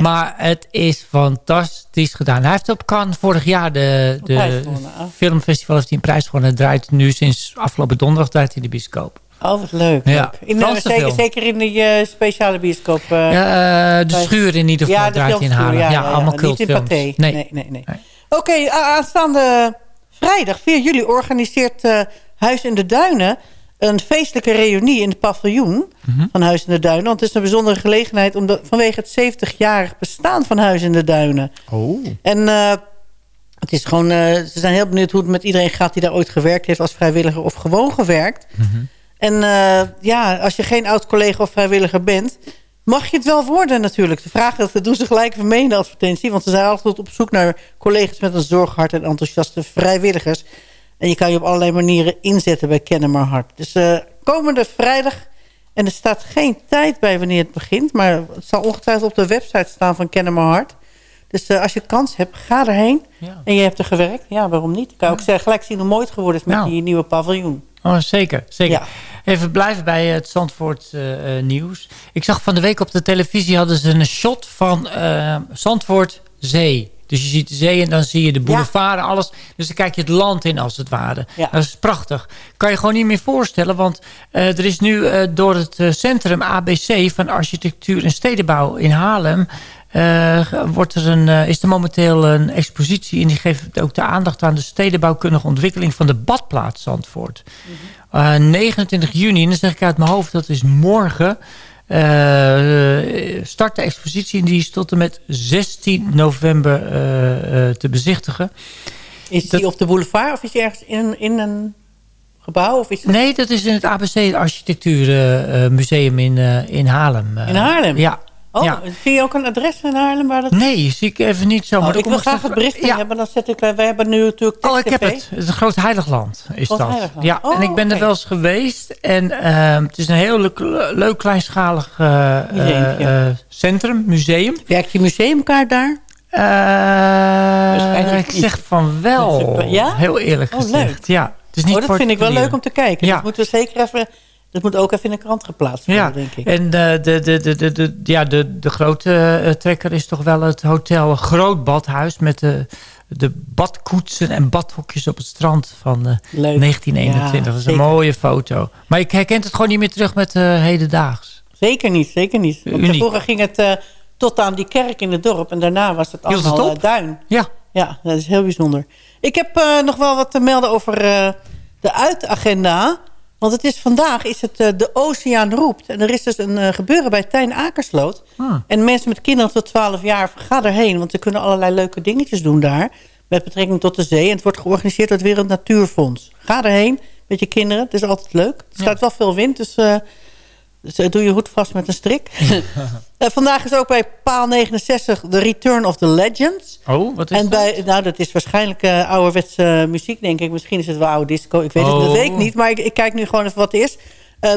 Maar het is fantastisch gedaan. Hij heeft op Cannes vorig jaar de, de oh. filmfestival heeft hij een prijs gewonnen. Het draait nu sinds afgelopen donderdag draait hij de bioscoop. Oh, wat leuk. Ja, leuk. In, Franse zeker, in die eh, speciale bioscoop. eh, Ja, eh, de schuur in ieder geval ja, de draait in Haarlem. Ja, allemaal Niet in cultfilms. Pathé. Nee. Nee, nee, nee. Nee. Oké, aanstaande vrijdag 4 juli organiseert eh, Huis in de Duinen... een feestelijke reunie in het paviljoen Mhm. van Huis in de Duinen. Want het is een bijzondere gelegenheid... Omdat, vanwege het 70-jarig bestaan van Huis in de Duinen. Oh. En eh, het is gewoon, eh, ze zijn heel benieuwd hoe het met iedereen gaat... die daar ooit gewerkt heeft als vrijwilliger of gewoon gewerkt. En eh, ja, als je geen oud-collega of vrijwilliger bent... mag je het wel worden natuurlijk. De vraag is, doen ze gelijk mee in de advertentie... want ze zijn altijd op zoek naar collega's met een zorghart... en enthousiaste vrijwilligers. En je kan je op allerlei manieren inzetten bij Kennen Hart. Dus eh, komende vrijdag... en er staat geen tijd bij wanneer het begint... maar het zal ongetwijfeld op de website staan van Kennen maar Hart... Dus eh, als je kans hebt, ga erheen. Ja. En je hebt er gewerkt. Ja, waarom niet? Ik kan ook zeggen, gelijk zien hoe mooi het geworden is met Nou. die nieuwe paviljoen. Oh, zeker. zeker. Ja. Even blijven bij het Zandvoort eh, eh, nieuws. Ik zag van de week op de televisie hadden ze een shot van eh, Zandvoort Zee. Dus je ziet de zee en dan zie je de boulevard en alles. Dus dan kijk je het land in als het ware. Ja. Dat is prachtig. Kan je gewoon niet meer voorstellen. Want er is nu door het centrum ABC van architectuur en stedenbouw in Haarlem... eh, wordt er een, eh, is er momenteel een expositie... en die geeft ook de aandacht aan de stedenbouwkundige ontwikkeling... van de badplaats Zandvoort. Eh, 29 juni, en dan zeg ik uit mijn hoofd, dat is morgen... eh, start de expositie en die is tot en met 16 november eh, eh, te bezichtigen. Is Dat- die op de boulevard of is die ergens in, in een gebouw? Of is dat... Nee, dat is in het ABC Architectuurmuseum in, eh, in Haarlem. eh. In Haarlem? Ja. Oh, Ja. zie je ook een adres in Haarlem waar dat... Nee, zie ik even niet zo. Oh, maar ik wil graag het bericht ja. hebben, dan zet ik... Wij hebben nu natuurlijk Oh, ik heb het. Het is een groot heiligland. Is Groot dat. heiligland. Ja, Oh, en ik ben er oké. wel eens geweest. En ehm, het is een heel leuk, leuk kleinschalig eh, eh, eh, centrum, museum. Werkt je museumkaart daar? Eh, ik zeg van wel. Ja? Heel eerlijk Oh, gezegd. leuk. Ja, het is niet oh, dat vind ik wel leuk om te kijken. Ja. Dat moeten we zeker even... Dat moet ook even in de krant geplaatst worden, Ja, denk ik. en eh, de, de, de, de, de, ja, de, de grote eh, trekker is toch wel het hotel Groot Badhuis... met de, de badkoetsen en badhokjes op het strand van eh, Leuk. 1921. Ja, dat is een mooie foto. Maar ik herken het gewoon niet meer terug met eh hedendaags. Zeker niet, zeker niet. Want ging het eh, tot aan die kerk in het dorp. En daarna was het het allemaal eh, duin. Ja, Ja, dat is heel bijzonder. Ik heb eh, nog wel wat te melden over eh, de uitagenda. Want het is vandaag is het eh, de Oceaan roept. En er is dus een eh, gebeuren bij Tijn Akersloot. Hmm. En mensen met kinderen tot 12 jaar, ga erheen. Want ze kunnen allerlei leuke dingetjes doen daar. Met betrekking tot de zee. En het wordt georganiseerd door het Wereld Natuurfonds. Ga erheen met je kinderen. Het is altijd leuk. Er staat wel veel wind, dus... dus eh, doe je hoed vast met een strik. Eh, vandaag is ook bij paal 69 de Return of the Legends. Oh, wat is En dat? bij, nou, dat is waarschijnlijk eh, ouderwetse muziek, denk ik. Misschien is het wel oude disco. Ik weet het, dat Oh. weet ik niet. Maar ik, ik kijk nu gewoon even wat het is.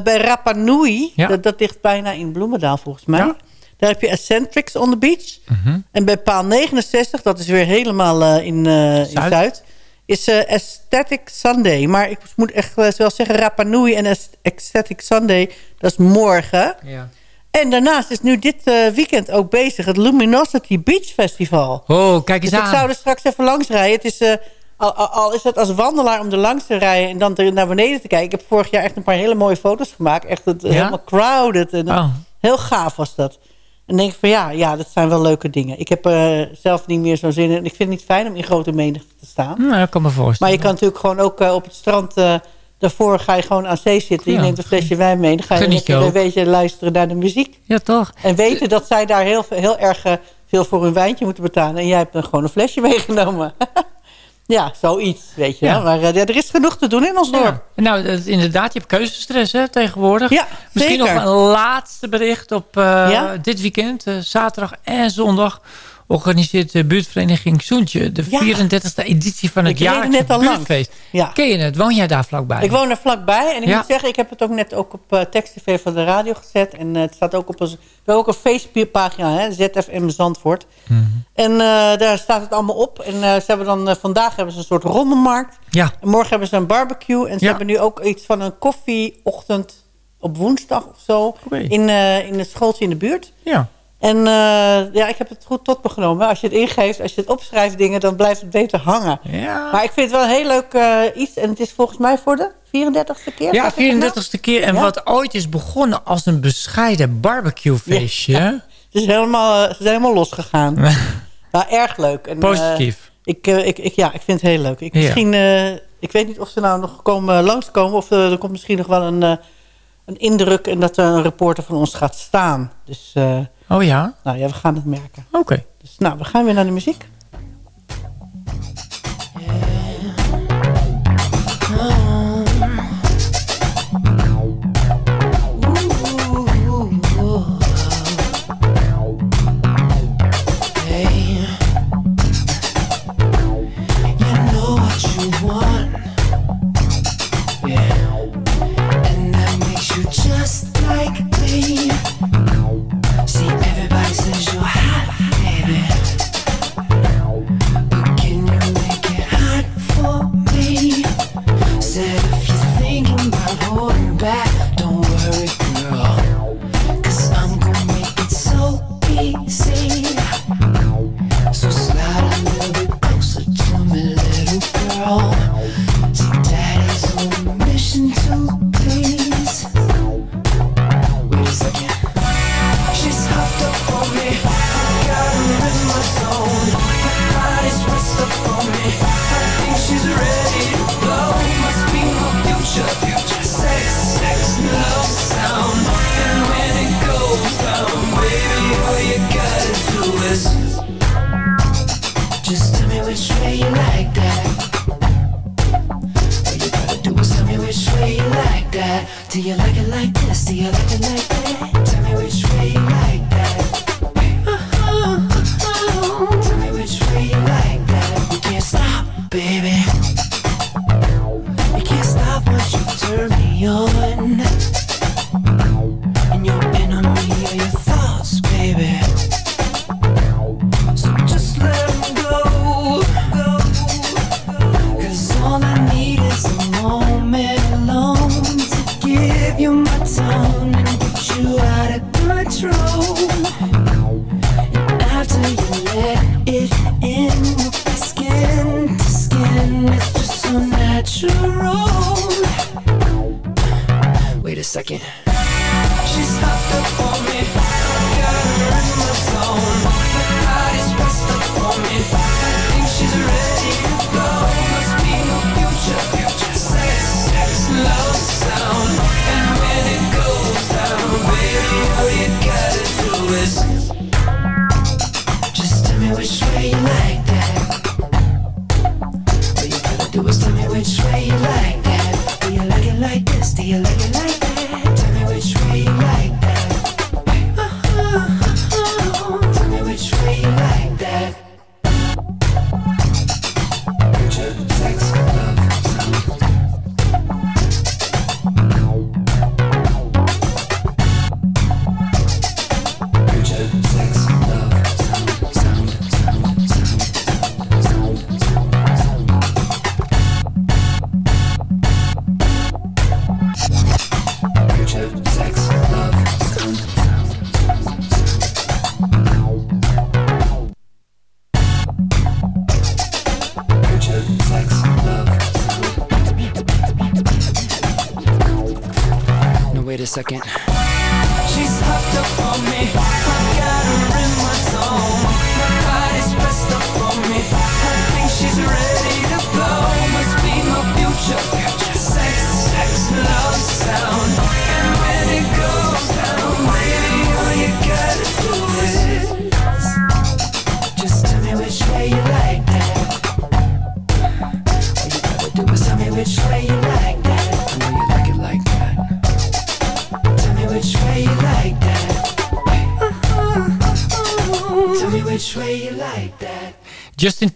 Bij Rapa Nui, Ja. dat, dat ligt bijna in Bloemendaal volgens mij. Ja. Daar heb je Eccentrics on the Beach. Mhm. En bij paal 69, dat is weer helemaal in, eh, in Zuid. Is eh, Aesthetic Sunday. Maar ik moet echt eh, wel zeggen... Rapa Nui en Aes- Aesthetic Sunday, dat is morgen. Ja. En daarnaast is nu dit eh, weekend ook bezig... het Luminosity Beach Festival. Oh, kijk eens Dus ik aan. zou er straks even langs rijden. Het is, eh, al, al- is het als wandelaar om er langs te rijden... en dan te- naar beneden te kijken. Ik heb vorig jaar echt een paar hele mooie foto's gemaakt. Echt het, helemaal crowded. En, Oh. Heel gaaf was dat. En denk ik van ja, ja, dat zijn wel leuke dingen. Ik heb eh, zelf niet meer zo'n zin in. Ik vind het niet fijn om in grote menigte te staan. Nou, dat kan me voorstellen. Maar je kan natuurlijk gewoon ook eh, op het strand... eh, daarvoor ga je gewoon aan zee zitten. Je Ja. neemt een flesje wijn mee. Dan ga je lekker een beetje luisteren naar de muziek. Ja, toch? En weten dat zij daar heel, heel erg veel voor hun wijntje moeten betalen. En jij hebt dan gewoon een flesje meegenomen. Ja, zoiets, weet je. Ja. Maar ja, er is genoeg te doen in ons dorp. Ja. Nou, inderdaad, je hebt keuzestress hè, tegenwoordig. Ja, Misschien zeker. nog een laatste bericht op eh, dit weekend. eh, zaterdag en zondag organiseert de buurtvereniging Soentje... de Ja. 34e editie van het jaarlijkse net al langs. buurtfeest. Ja. Ken je het? Woon jij daar vlakbij? Ik woon er vlakbij. En ik Ja. moet zeggen, ik heb het ook net ook op uh, tekst-tv van de radio gezet. En eh, het staat ook op ons... We hebben ook een Facebookpagina, hè, ZFM Zandvoort. Mhm. En eh, daar staat het allemaal op. En eh, ze hebben dan, eh, vandaag hebben ze een soort rommelmarkt. Ja. En morgen hebben ze een barbecue. En ze hebben nu ook iets van een koffieochtend op woensdag of zo. In, eh, in het schooltje in de buurt. Ja. En eh, ja, ik heb het goed tot me genomen. Als je het ingeeft, als je het opschrijft dingen, dan blijft het beter hangen. Ja. Maar ik vind het wel een heel leuk eh, iets. En het is volgens mij voor de 34ste keer. Ja, zeg ik het nou? 34ste keer. En Ja. wat ooit is begonnen als een bescheiden barbecuefeestje. Het is helemaal, eh, ze zijn helemaal losgegaan. maar erg leuk. En, Positief. ik, ik, ik, ja, ik vind het heel leuk. Ik, Ja. misschien, ik weet niet of ze nou nog komen, langskomen. Of er komt misschien nog wel een, een indruk. En dat er een reporter van ons gaat staan. Dus Oh ja? nou ja, we gaan het merken. Oké. Dus nou, we gaan weer naar de muziek.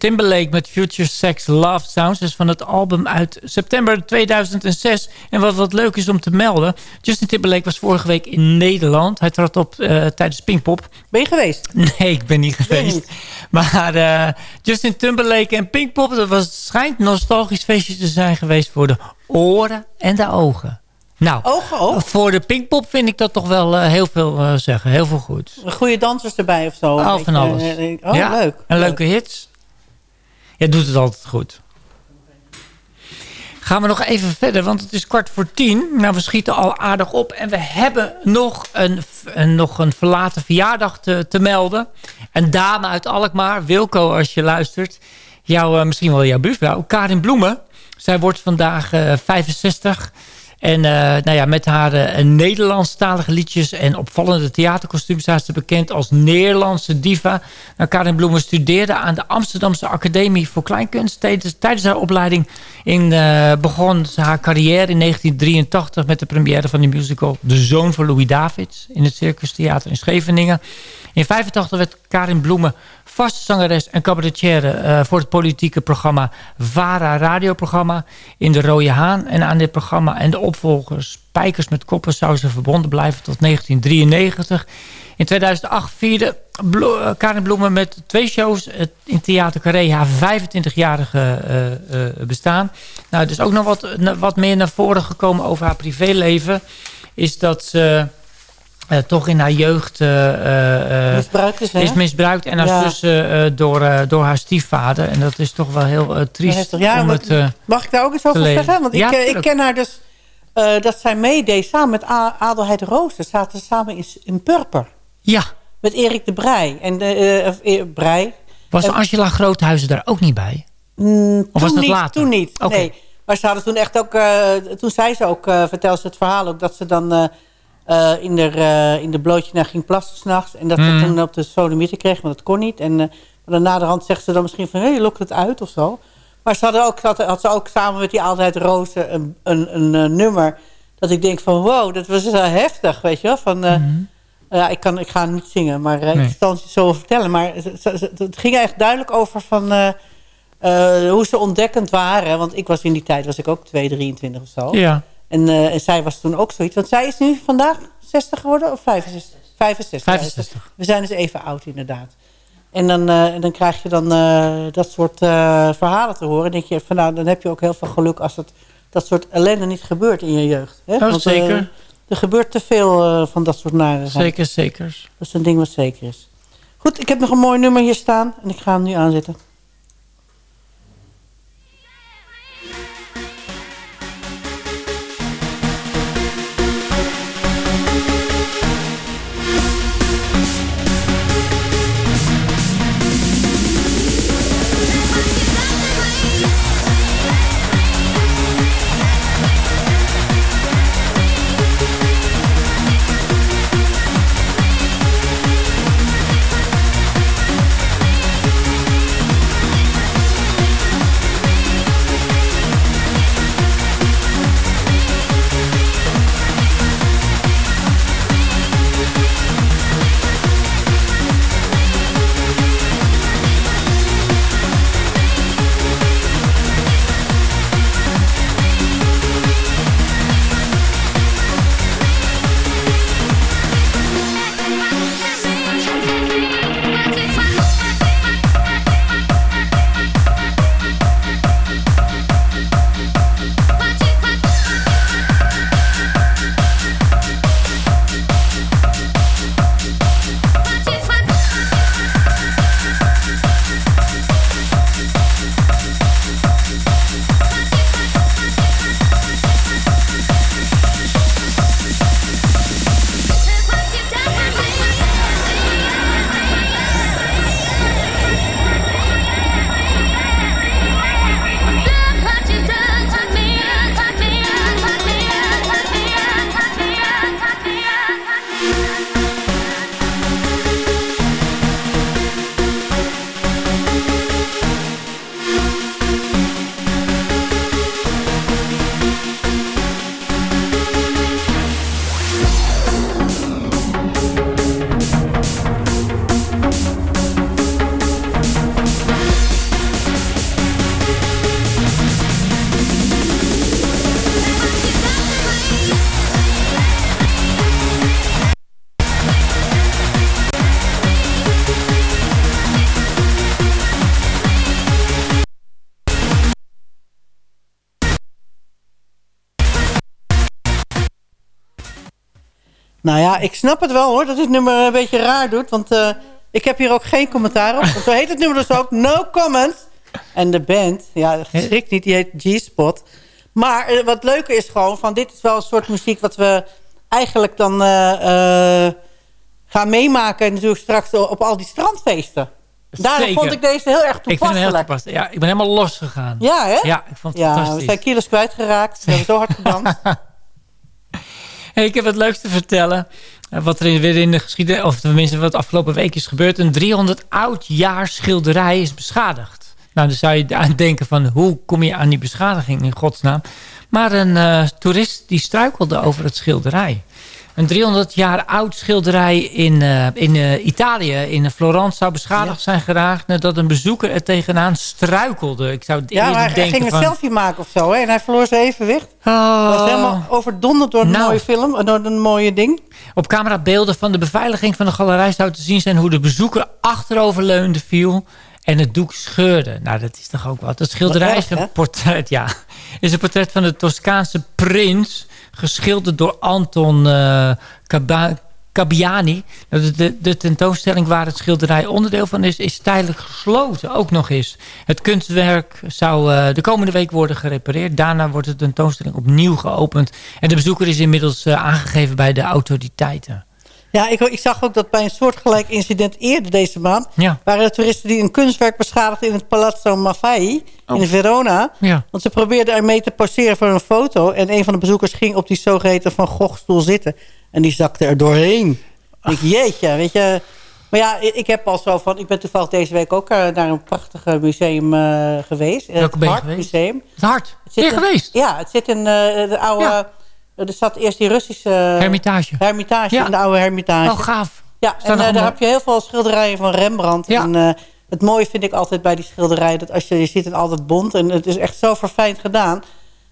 Timberlake met Future Sex Love Sounds. is van het album uit september 2006. En wat, wat leuk is om te melden. Justin Timberlake was vorige week in Nederland. Hij trad op eh, tijdens Pinkpop. Ben je geweest? Nee, ik ben niet geweest. niet? Maar eh, Justin Timberlake en Pinkpop... dat was, schijnt een nostalgisch feestje te zijn geweest... voor de oren en de ogen. Nou, Ogen ook? voor de Pinkpop vind ik dat toch wel eh, heel veel eh, zeggen. Heel veel goed. Goede dansers erbij of zo? Oh, Een van alles. eh, Oh, ja, leuk. En leuke hits. Ja, doet het altijd goed. Gaan we nog even verder, want het is kwart voor tien. Nou, we schieten al aardig op. En we hebben nog een, nog een verlaten verjaardag te, te melden. Een dame uit Alkmaar, Wilco als je luistert. Jou, eh, misschien wel jouw buurvrouw, Karin Bloemen. Zij wordt vandaag eh, 65. En eh, nou ja, met haar eh, Nederlandstalige liedjes en opvallende theaterkostuums staat ze bekend als Nederlandse diva. Nou, Karin Bloemen studeerde aan de Amsterdamse Academie voor Kleinkunst. Tijdens, haar opleiding in, eh, begon ze haar carrière in 1983 met de première van de musical De Zoon van Louis Davids in het Circus Theater in Scheveningen. In 85 werd Karin Bloemen vaste zangeres en cabaretière eh, voor het politieke programma VARA radioprogramma in de Rode Haan. En aan dit programma en de opvolgers Spijkers met Koppen zou ze verbonden blijven tot 1993. In 2008 vierde eh, Karin Bloemen met twee shows in Theater Carré haar 25-jarige eh, eh, bestaan. Nou, is ook nog wat, wat meer naar voren gekomen over haar privéleven. Is dat ze eh, toch in haar jeugd eh, eh, Misbruikt is, is misbruikt. En als Ja. zus door, door haar stiefvader. En dat is toch wel heel triest. Ja, om maar- het, Mag ik daar ook iets over zeggen? Want Ja, ik, ik ken haar dus... dat zij meedeed samen met A Adelheid Roos. Ze zaten samen in, in Purper. ja, Met Erik de Brij. En de, Brij. was Angela Groothuizen daar ook niet bij? Mm, Of was dat niet, later? Toen niet, nee. Maar ze hadden toen echt ook... toen zei ze ook, vertelde ze het verhaal ook... dat ze dan eh, in, de, eh, in de blootje naar ging plassen s'nachts. En dat ze toen op de sodomieter kreeg, maar dat kon niet. En eh, dan naderhand zegt ze dan misschien van... hé, je lokt het uit of zo. Maar ze hadden ook, had, had ze ook samen met die altijd Rozen een, een, een, nummer... dat ik denk van wow, dat was wel heftig, weet je wel. Van, eh, ja, ik, kan, ik ga niet zingen, maar. Nee. ik zal het je zo vertellen. Maar het ging echt duidelijk over van... hoe ze ontdekkend waren. Want ik was in die tijd was ik ook 2, 23 of zo. Ja. En, eh, en zij was toen ook zoiets. Want zij is nu vandaag 60 geworden of 65? 65. 65. We zijn dus even oud inderdaad. En dan, eh, en dan krijg je dan eh, dat soort verhalen te horen. En denk je van nou, dan heb je ook heel veel geluk als het, dat soort ellende niet gebeurt in je jeugd. Hè? Oh, Want, zeker. er gebeurt te veel van dat soort narigheid. Zeker, zeker. Dat is een ding wat zeker is. Goed, ik heb nog een mooi nummer hier staan. En ik ga hem nu aanzetten. Ja, ik snap het wel hoor, dat dit nummer een beetje raar doet. Want eh, ik heb hier ook geen commentaar op. Want zo heet het nummer dus ook, No Comments. En de band, ja, schrik niet, die heet G-Spot. Maar eh, wat leuker is gewoon, van dit is wel een soort muziek... wat we eigenlijk dan eh, gaan meemaken... natuurlijk straks op al die strandfeesten. Daarom Zeker. vond ik deze heel erg Ik vind heel toepasselijk. toepasselijk. Ja, ik ben helemaal losgegaan. Ja, hè? Ja, ik vond het Ja, we fantastisch. zijn kilo's kwijtgeraakt. We hebben zo hard gedanst. Ik heb het leukste te vertellen. eh, Wat er weer in de geschiedenis, of tenminste wat afgelopen week is gebeurd. Een 300 oud jaar schilderij is beschadigd. Nou, dan zou je aan denken van hoe kom je aan die beschadiging in godsnaam. Maar een eh, toerist die struikelde over het schilderij. Een 300 jaar oud schilderij in, eh, in eh, Italië, in Florence, zou beschadigd zijn geraakt nadat een bezoeker er tegenaan struikelde. Ik zou Ja, maar hij denken ging een selfie maken of zo. Hè? En hij verloor zijn evenwicht. Oh. was helemaal overdonderd door een Nou. mooie film. eh, Door een mooie ding. Op camerabeelden van de beveiliging van de galerij zou te zien zijn hoe de bezoeker achteroverleunde viel en het doek scheurde. Nou, dat is toch ook wat. Het schilderij Wat is hè? een portret, ja. Is een portret van de Toscaanse prins, geschilderd door Anton eh Caba- Cabbiani. Nou, De, de, de tentoonstelling waar het schilderij onderdeel van is, is tijdelijk gesloten, ook nog eens. Het kunstwerk zou eh, de komende week worden gerepareerd. Daarna wordt de tentoonstelling opnieuw geopend. En de bezoeker is inmiddels eh, aangegeven bij de autoriteiten. Ja, ik, ik zag ook dat bij een soortgelijk incident eerder deze maand... Ja. waren er toeristen die een kunstwerk beschadigden in het Palazzo Maffei Oh. in Verona. Ja. Want ze probeerden ermee te poseren voor een foto. En een van de bezoekers ging op die zogeheten Van Gogh stoel zitten. En die zakte er doorheen. Ik, jeetje, weet je... Maar ja, ik heb al zo van... Ik ben toevallig deze week ook eh, naar een prachtig museum eh, geweest. Welke het Hart? Museum. Het hart. Het in- geweest? Ja, het zit in eh, de oude... Ja. Er zat eerst die Russische... Hermitage. Hermitage, Ja. in de oude Hermitage. Oh, gaaf. Ja, Staan en eh, daar heb je heel veel schilderijen van Rembrandt. Ja. En, eh, het mooie vind ik altijd bij die schilderijen... dat als je, je ziet het altijd bont en het is echt zo verfijnd gedaan...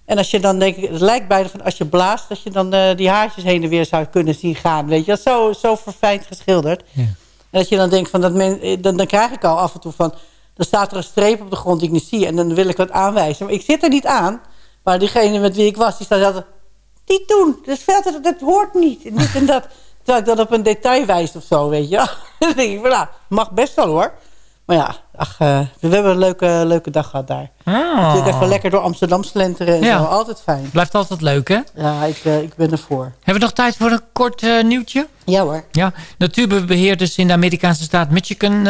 En als je dan denkt, het lijkt bijna van als je blaast... dat je dan eh, die haartjes heen en weer zou kunnen zien gaan. Weet je, dat is zo, zo verfijnd geschilderd. Ja. En dat je dan denkt, van dat men, dan, dan krijg ik al af en toe van... dan staat er een streep op de grond die ik niet zie... en dan wil ik wat aanwijzen. Maar ik zit er niet aan. Maar diegene met wie ik was, die staat altijd... niet doen, te- dat hoort niet. En en dat. Terwijl ik dat op een detail wijs of zo, weet je. dan denk ik nou, mag best wel hoor. Maar ja, ach, eh, we hebben een leuke, leuke dag gehad daar. Natuurlijk even lekker door Amsterdam slenteren en. Ja. zo. Altijd fijn. Blijft altijd leuk, hè? Ja, ik, eh, ik ben ervoor. Hebben we nog tijd voor een kort eh, nieuwtje? Ja hoor. Ja, natuurbeheerders in de Amerikaanse staat Michigan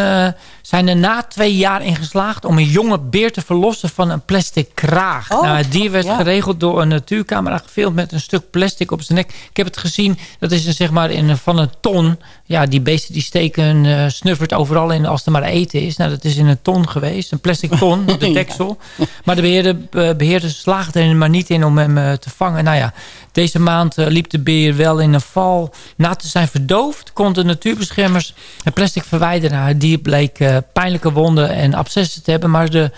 zijn er na twee jaar in geslaagd om een jonge beer te verlossen van een plastic kraag. Oh, nou, het dier werd ja. geregeld door een natuurcamera gefilmd met een stuk plastic op zijn nek. Ik heb het gezien, dat is een, zeg maar in, van een ton. Ja, die beesten die steken snuffert overal in als er maar eten is. Nou, dat is in een ton geweest, een plastic ton, de Ja. deksel. Maar de beheerder, eh, beheerders slaagden er maar niet in om hem eh, te vangen. Nou ja, deze maand eh, liep de beer wel in een val. Na te zijn verdoofd konden natuurbeschermers het plastic verwijderen. Het dier bleek pijnlijke wonden en abscessen te hebben. Maar, de,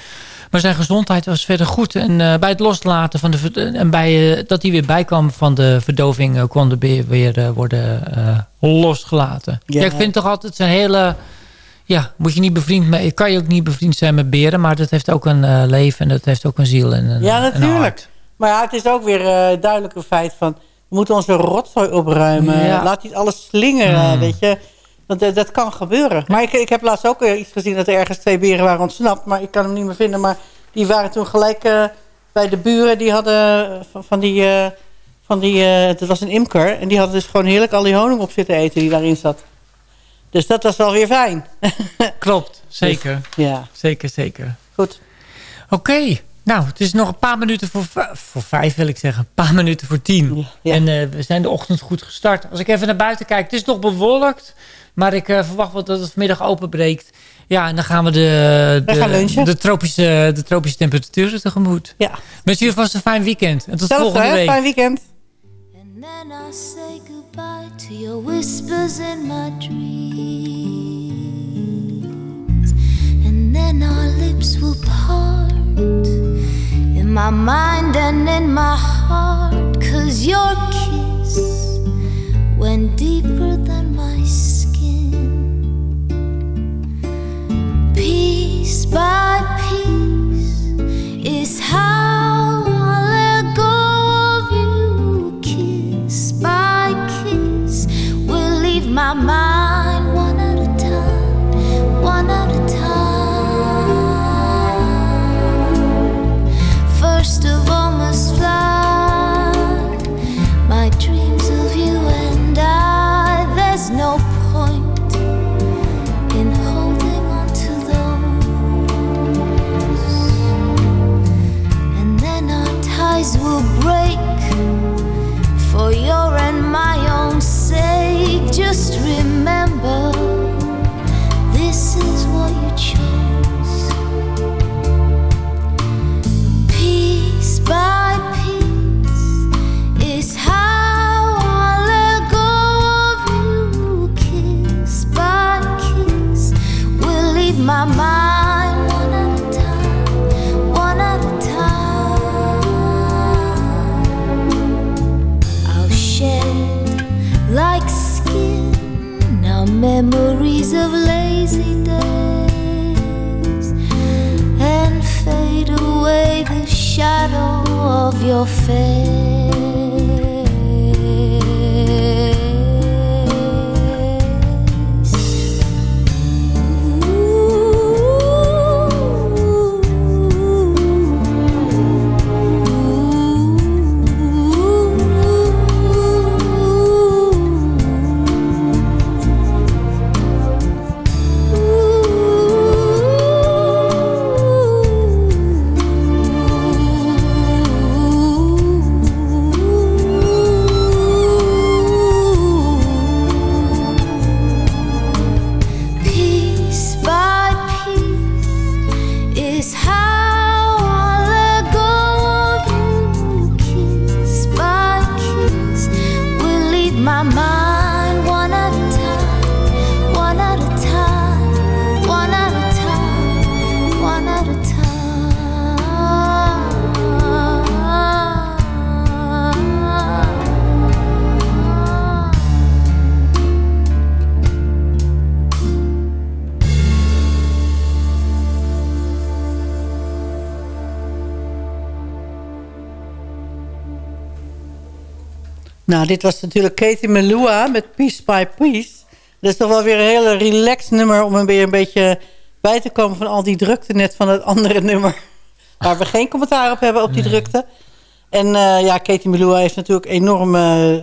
maar zijn gezondheid was verder goed. En bij het loslaten van de, en bij, dat hij weer bijkwam van de verdoving... kon de beer weer worden losgelaten. Ja. Ja. ik vind toch altijd zijn hele... Ja, moet je niet bevriend mee. Kan je ook niet bevriend zijn met beren, maar dat heeft ook een eh, leven en dat heeft ook een ziel en een, Ja, natuurlijk. Maar ja, het is ook weer eh, duidelijk een feit van... we moeten onze rotzooi opruimen. Ja. Laat niet alles slingeren, Hmm. weet je. Want eh, dat kan gebeuren. Maar ik, ik heb laatst ook iets gezien dat er ergens twee beren waren ontsnapt. Maar ik kan hem niet meer vinden. Maar die waren toen gelijk bij de buren. Die hadden van, van die... van die het was een imker. En die hadden dus gewoon heerlijk al die honing op zitten eten die daarin zat. Dus dat was wel weer fijn. Klopt, zeker. ja, Zeker, zeker. goed. Oké, nou, het is nog een paar minuten voor, voor vijf, wil ik zeggen. Een paar minuten voor tien. Ja, ja. En eh, we zijn de ochtend goed gestart. Als ik even naar buiten kijk, het is nog bewolkt. Maar ik eh, verwacht wel dat het vanmiddag openbreekt. Ja, en dan gaan we de, gaan de, de, tropische, de tropische temperaturen tegemoet. Ja, Met jullie vast een fijn weekend. En tot volgende hè. week. Fijn weekend. And then I say goodbye to your whispers in my dreams. And then our lips will part in my mind and in my heart. Cause your kiss went deeper than my skin. Piece by piece is how of dit was natuurlijk Katie Melua met Peace by Peace. Dat is toch wel weer een hele relaxed nummer... om een weer een beetje bij te komen van al die drukte net van het andere nummer. Waar we geen commentaar op hebben op die drukte. En eh, ja, Katie Melua heeft natuurlijk een enorme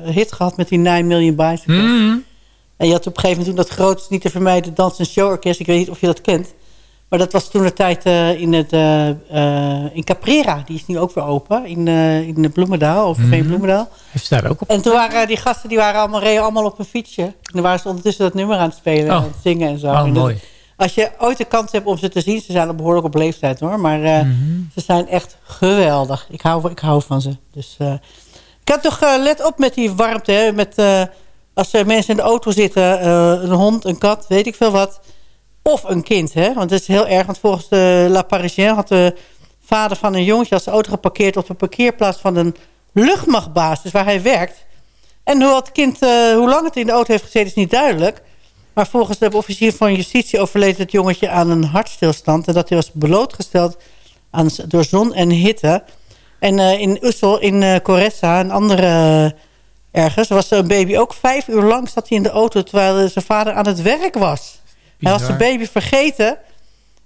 hit gehad met die 9 Million Bicycles. Mhm. En je had op een gegeven moment toen dat groot niet te vermijden dans- en showorkest. Ik weet niet of je dat kent. Maar dat was toen de tijd eh, in, het, eh, eh, in Caprera. Die is nu ook weer open. In, in Bloemendaal, Overveen Mhm. Bloemendaal. Heeft daar ook op? En toen waren die gasten die waren allemaal, reden allemaal op een fietsje. En dan waren ze ondertussen dat nummer aan het spelen. Oh. En het zingen en zo. Oh, En dat- mooi. als je ooit de kans hebt om ze te zien. Ze zijn al behoorlijk op leeftijd hoor. Maar Mhm. ze zijn echt geweldig. Ik hou, ik hou van ze. Dus, ik had toch, let op met die warmte. Hè, met, als er mensen in de auto zitten. een hond, een kat, weet ik veel wat. Of een kind. Hè? Want dat is heel erg. Want volgens de La Parisienne had de vader van een jongetje... als auto geparkeerd op de parkeerplaats van een luchtmachtbasis... waar hij werkt. En hoe, het kind, eh, hoe lang het in de auto heeft gezeten is niet duidelijk. Maar volgens de officier van justitie overleed het jongetje aan een hartstilstand. En dat hij was blootgesteld aan, door zon en hitte. En eh, in Ussel, in eh Coressa, een andere ergens... was een baby ook vijf uur lang zat hij in de auto... terwijl zijn vader aan het werk was. Hij was Bizar. baby vergeten.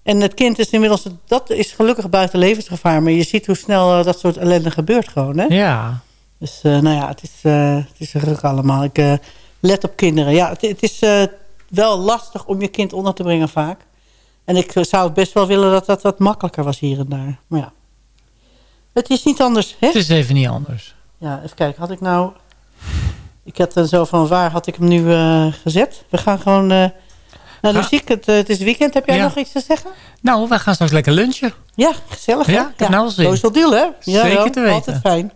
En het kind is inmiddels... Dat is gelukkig buiten levensgevaar. Maar je ziet hoe snel eh, dat soort ellende gebeurt gewoon. Hè? Ja. Dus eh, nou ja, het is, eh het is ruk allemaal. Ik let op kinderen. Ja, het, het is wel lastig om je kind onder te brengen vaak. En ik zou best wel willen dat dat wat makkelijker was hier en daar. Maar ja, het is niet anders. Hè? Het is even niet anders. Ja, even kijken. Had ik nou... Ik had er zo van, waar had ik hem nu gezet? We gaan gewoon Ga- muziek. Het, eh, het is weekend. Heb jij Ja. nog iets te zeggen? Nou, wij gaan straks lekker lunchen. Ja, gezellig? Ja, ik heb nou zin. Zo is dat deal hè? Ja, Zeker te weten. Altijd fijn.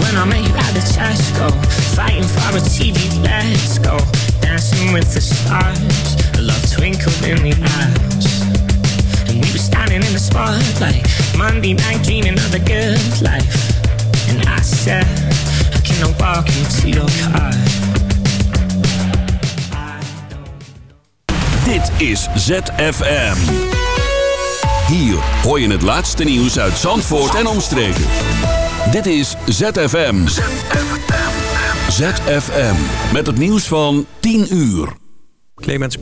When I made out of Tesco, fighting for a TV, let's go. Dancing with the stars, love twinkled in the eyes. And we were standing in the spotlight, Monday night dreaming of the good life. And I said, I walk you to your car? Dit is ZFM. Hier hoor je het laatste nieuws uit Zandvoort en omstreken. Dit is ZFM. ZFM. Met het nieuws van 10 uur. Clemens